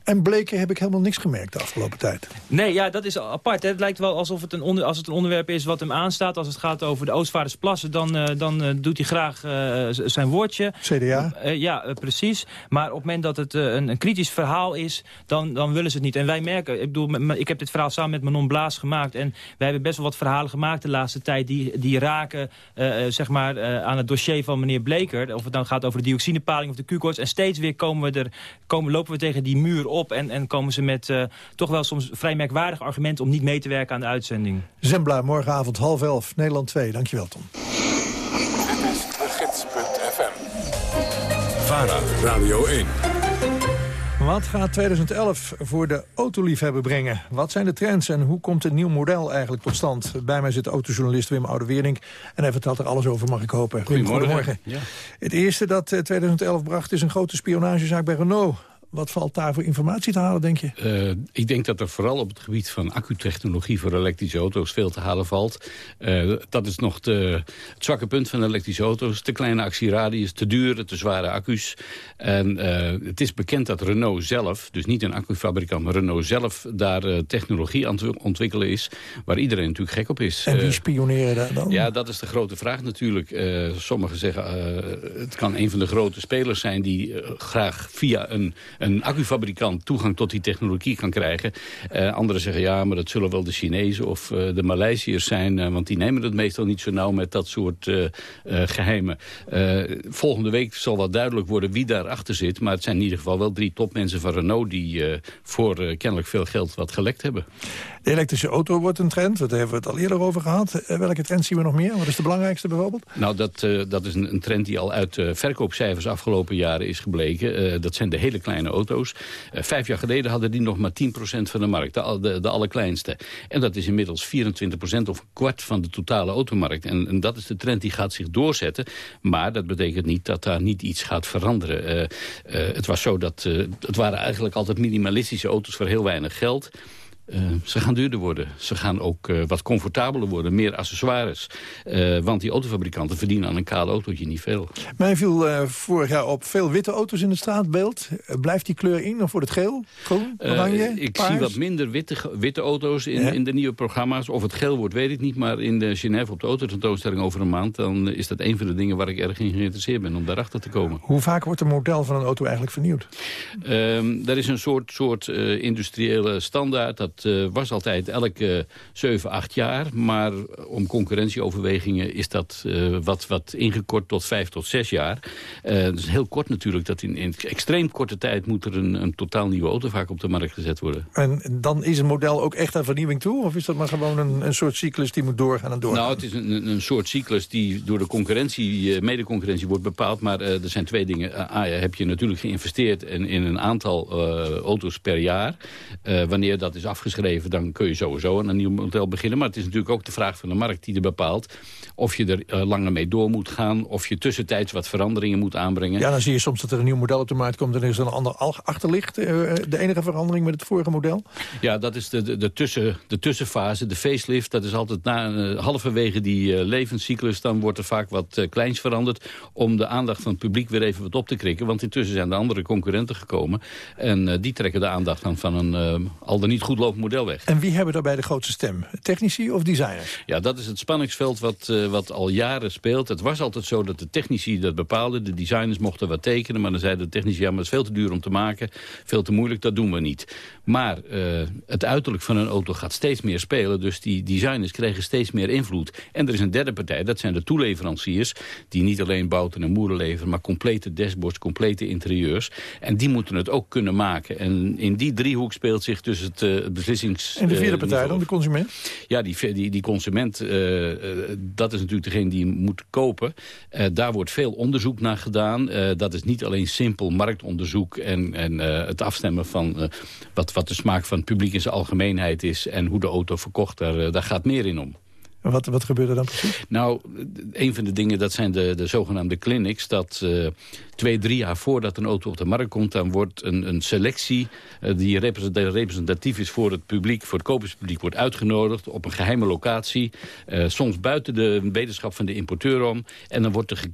en Bleker heb ik helemaal niks gemerkt de afgelopen tijd.
Nee, ja, dat is apart. Hè. Het lijkt wel alsof het een, onder, als het een onderwerp is wat hem aanstaat. Als het gaat over de Oostvaardersplassen, dan, uh, dan uh, doet hij graag zijn woordje.
CDA?
ja, precies. Maar op het moment dat het een, een, kritisch verhaal is, dan, dan willen ze het niet. En wij merken, ik bedoel, ik heb dit verhaal samen met Manon Blaas gemaakt. En wij hebben best wel wat verhalen gemaakt de laatste tijd... die, die raken zeg maar, aan het dossier van meneer Bleker. Of het dan gaat over de dioxinepaling of de Q-koorts. En steeds weer komen we er, komen, lopen we tegen die muur op en, en komen ze met uh, toch wel soms vrij merkwaardig argument om niet mee te werken aan de uitzending.
Zembla, morgenavond half elf, Nederland 2. Dankjewel, Tom.
Dit is de gids.fm. VARA, Radio 1.
Wat gaat 2011 voor de autoliefhebber brengen? Wat zijn de trends en hoe komt het nieuw model eigenlijk tot stand? Bij mij zit autojournalist Wim Oude-Wering. En hij vertelt er alles over, mag ik hopen.
Goedemorgen.
Goedemorgen.
Ja.
Het eerste dat 2011 bracht is een grote spionagezaak bij Renault. Wat valt daar voor informatie te halen, denk je?
Uh, ik denk dat er vooral op het gebied van accutechnologie voor elektrische auto's veel te halen valt. Uh, dat is nog de, het zwakke punt van elektrische auto's. Te kleine actieradius, te dure, te zware accu's. En uh, het is bekend dat Renault zelf, dus niet een accufabrikant... maar Renault zelf daar technologie aan het ontwikkelen is... waar iedereen natuurlijk gek op is.
En wie spioneren daar dan?
Ja, dat is de grote vraag natuurlijk. sommigen zeggen, het kan een van de grote spelers zijn... die graag via een een accufabrikant toegang tot die technologie kan krijgen. Uh, anderen zeggen ja, maar dat zullen wel de Chinezen of uh, de Maleisiërs zijn. Uh, want die nemen het meestal niet zo nauw met dat soort geheimen. volgende week zal wel duidelijk worden wie daarachter zit. Maar het zijn in ieder geval wel drie topmensen van Renault... die voor kennelijk veel geld wat gelekt hebben.
De elektrische auto wordt een trend. Daar hebben we het al eerder over gehad. welke trend zien we nog meer? Wat is de belangrijkste bijvoorbeeld?
Nou, dat, dat is een, een, trend die al uit verkoopcijfers afgelopen jaren is gebleken. dat zijn de hele kleine auto's. Uh, vijf jaar geleden hadden die nog maar 10% van de markt, de, de, allerkleinste. En dat is inmiddels 24% of een kwart van de totale automarkt. En, en, dat is de trend die gaat zich doorzetten. Maar dat betekent niet dat daar niet iets gaat veranderen. Uh, uh, het was zo dat het waren eigenlijk altijd minimalistische auto's voor heel weinig geld. Uh, ze gaan duurder worden. Ze gaan ook uh, wat comfortabeler worden, meer accessoires. Uh, want die autofabrikanten verdienen aan een kale autootje niet veel.
Mij viel vorig jaar op veel witte auto's in het straatbeeld. blijft die kleur in of wordt het geel, groen, oranje,
Ik
paars?
zie wat minder witte, witte auto's in,
Ja.
in de nieuwe programma's. Of het geel wordt, weet ik niet. Maar in de Genève op de autotentoonstelling over een maand... dan is dat een van de dingen waar ik erg in geïnteresseerd ben om daarachter te komen.
Hoe vaak wordt een model van een auto eigenlijk vernieuwd?
Um, er is een soort, soort industriële standaard. Dat uh, was altijd elke 7, 8 jaar. Maar om concurrentieoverwegingen is dat uh, wat, wat ingekort tot 5 tot 6 jaar. dat is heel kort natuurlijk. Dat in, in extreem korte tijd moet er een, een totaal nieuwe auto vaak op de markt gezet worden.
En dan is een model ook echt aan vernieuwing toe? Of is dat maar gewoon een, een soort cyclus die moet doorgaan en doorgaan?
Nou, het is een, een soort cyclus die door de concurrentie, medeconcurrentie wordt bepaald. Maar er zijn twee dingen. A, heb je natuurlijk geïnvesteerd in, in een aantal auto's per jaar. Wanneer dat is afgeschreven, dan kun je sowieso aan een nieuw model beginnen. Maar het is natuurlijk ook de vraag van de markt die er bepaalt... of je er uh, langer mee door moet gaan... of je tussentijds wat veranderingen moet aanbrengen.
Ja, dan zie je soms dat er een nieuw model op de markt komt... en er is een ander achterlicht. de enige verandering met het vorige model?
Ja, dat is de, de, de, tussen, de tussenfase, de facelift. Dat is altijd na, halverwege die levenscyclus... dan wordt er vaak wat kleins veranderd... om de aandacht van het publiek weer even wat op te krikken. Want intussen zijn de andere concurrenten gekomen... En die trekken de aandacht van, van een al dan niet goed lopend model weg.
En wie hebben daarbij de grootste stem? Technici of designers?
Ja, dat is het spanningsveld wat, uh, wat al jaren speelt. Het was altijd zo dat de technici dat bepaalden. De designers mochten wat tekenen, maar dan zeiden de technici... ja, maar het is veel te duur om te maken, veel te moeilijk, dat doen we niet. Maar het uiterlijk van een auto gaat steeds meer spelen... dus die designers kregen steeds meer invloed. En er is een derde partij, dat zijn de toeleveranciers... die niet alleen bouten en moeren leveren... maar complete dashboards, complete interieurs. En die moeten het ook kunnen maken. En in die driehoek speelt zich dus het uh, beslissings...
En de vierde partij uh, dan, de consument?
Ja, die, die, die consument, uh, dat is natuurlijk degene die moet kopen. daar wordt veel onderzoek naar gedaan. dat is niet alleen simpel marktonderzoek en, en het afstemmen van wat, wat de smaak van het publiek in zijn algemeenheid is... en hoe de auto verkocht, daar, daar gaat meer in om.
Wat, wat gebeurt er dan precies?
Nou, een van de dingen, dat zijn de, de zogenaamde clinics... dat uh, twee, drie jaar voordat een auto op de markt komt... dan wordt een, een selectie uh, die representatief is voor het publiek... voor het koperspubliek, wordt uitgenodigd op een geheime locatie. Uh, soms buiten de wetenschap van de importeur om. En dan wordt er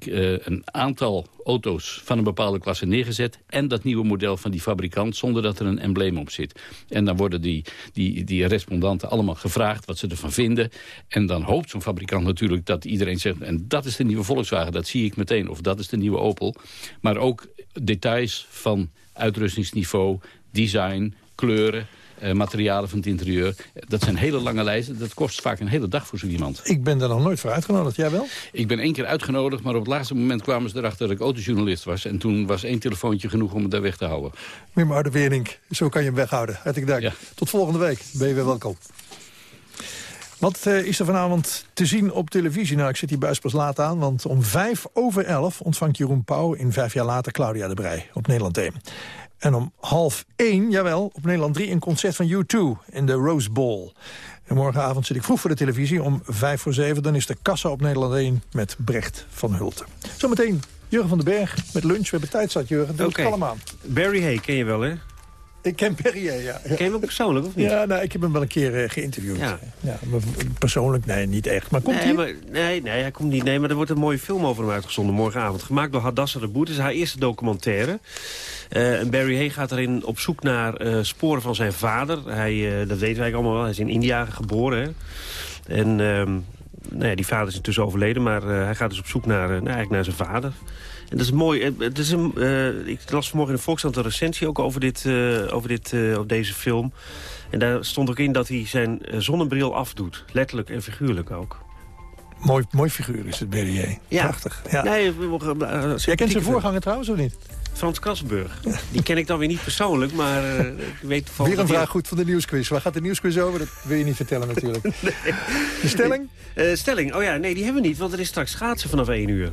een aantal auto's van een bepaalde klasse neergezet... en dat nieuwe model van die fabrikant zonder dat er een embleem op zit. En dan worden die, die, die respondanten allemaal gevraagd wat ze ervan vinden... en dan hoopt zo'n fabrikant natuurlijk dat iedereen zegt... en dat is de nieuwe Volkswagen, dat zie ik meteen. Of dat is de nieuwe Opel. Maar ook details van uitrustingsniveau, design, kleuren... Uh, materialen van het interieur. Dat zijn hele lange lijsten. Dat kost vaak een hele dag voor zo iemand.
Ik ben daar nog nooit voor uitgenodigd. Jij wel?
Ik ben één keer uitgenodigd, maar op het laatste moment kwamen ze erachter dat ik autojournalist was. En toen was één telefoontje genoeg om het daar weg te houden.
Wim Oude-Wering, zo kan je hem weghouden. Hartelijk dank. Ja. Tot volgende week. Ben je weer welkom. Wat uh, is er vanavond te zien op televisie? Nou, ik zet die buis pas laat aan, want om vijf over elf... ontvangt Jeroen Pauw in vijf jaar later Claudia de Brij op Nederland 1. En om half één, jawel, op Nederland 3 een concert van U2 in de Rose Bowl. En morgenavond zit ik vroeg voor de televisie om vijf voor zeven. Dan is de kassa op Nederland 1 met Brecht van Hulten. Zometeen Jurgen van den Berg met lunch. We hebben tijd zat, Jurgen. Doe okay. het allemaal.
Barry Hay ken je wel, hè?
Ik ken Perrier, ja.
Ken je hem ook persoonlijk, of niet?
Ja, nou, ik heb hem wel een keer uh, geïnterviewd. Ja. ja. maar persoonlijk, nee, niet echt. Maar komt
nee,
hij?
Maar, nee, nee, hij komt niet. Nee, maar er wordt een mooie film over hem uitgezonden morgenavond. Gemaakt door Hadassah de Boet. Het is haar eerste documentaire. Uh, en Barry Hay gaat erin op zoek naar uh, sporen van zijn vader. Hij, dat weten wij eigenlijk allemaal wel. Hij is in India geboren. Hè? En nou ja, die vader is intussen overleden. Maar hij gaat dus op zoek naar, nou, eigenlijk naar zijn vader. En dat is mooi. Het is een, uh, ik las vanmorgen in de Volkskrant een recensie ook over, dit, uh, over, dit, uh, over deze film. En daar stond ook in dat hij zijn zonnebril afdoet. Letterlijk en figuurlijk ook.
Mooi, mooi figuur is het, BDJ.
Ja.
Prachtig. Ja.
Nee,
Jij kent zijn voorganger trouwens, of niet?
Frans Kassenburg. Die ken ik dan weer niet persoonlijk, maar uh, ik weet van...
Weer een vraag goed van de nieuwsquiz. Waar gaat de nieuwsquiz over? Dat wil je niet vertellen natuurlijk. nee. De stelling?
Uh, stelling? Oh ja, nee, die hebben we niet, want er is straks schaatsen vanaf 1 uur.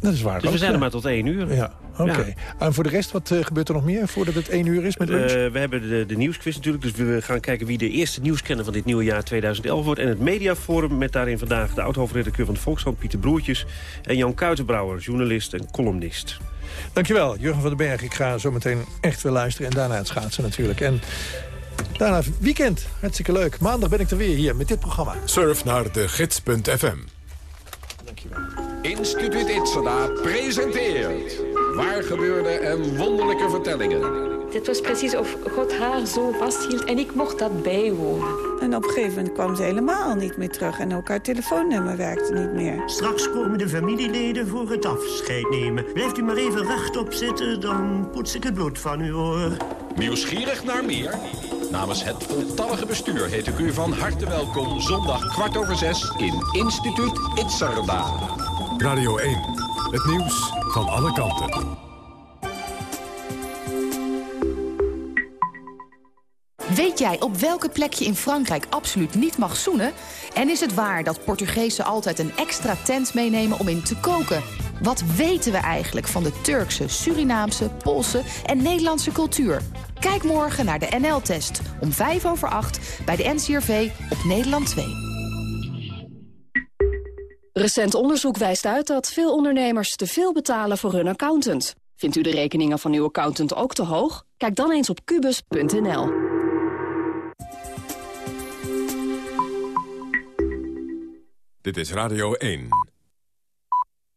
Dat is waar.
Dus we zijn er maar tot 1 uur.
Ja, oké. Okay. Ja. En voor de rest, wat uh, gebeurt er nog meer voordat het 1 uur is met lunch?
Uh, we hebben de, de nieuwsquiz natuurlijk. Dus we gaan kijken wie de eerste nieuwskenner van dit nieuwe jaar 2011 wordt. En het mediaforum met daarin vandaag de oud-hoofdredacteur van de Volkskrant, Pieter Broertjes. En Jan Kuitenbrouwer, journalist en columnist.
Dankjewel, Jurgen van den Berg. Ik ga zo meteen echt weer luisteren en daarna het schaatsen natuurlijk. En Daarna weekend. Hartstikke leuk. Maandag ben ik er weer hier met dit programma.
Surf naar de gids.fm.
Instituut Itzada presenteert waar gebeurde en wonderlijke vertellingen.
Het was precies of God haar zo vasthield en ik mocht dat bijwonen.
En op een gegeven moment kwam ze helemaal niet meer terug... en ook haar telefoonnummer werkte niet meer.
Straks komen de familieleden voor het afscheid nemen. Blijft u maar even rechtop zitten, dan poets ik het bloed van uw oor.
Nieuwsgierig naar meer? Namens het voltallige bestuur heet ik u van harte welkom... zondag kwart over zes in Instituut Itzarda.
Radio 1. Het nieuws van alle kanten.
Weet jij op welke plek je in Frankrijk absoluut niet mag zoenen? En is het waar dat Portugezen altijd een extra tent meenemen om in te koken? Wat weten we eigenlijk van de Turkse, Surinaamse, Poolse en Nederlandse cultuur? Kijk morgen naar de NL-test om 5 over 8 bij de NCRV op Nederland 2.
Recent onderzoek wijst uit dat veel ondernemers te veel betalen voor hun accountant. Vindt u de rekeningen van uw accountant ook te hoog? Kijk dan eens op kubus.nl.
Dit is Radio 1.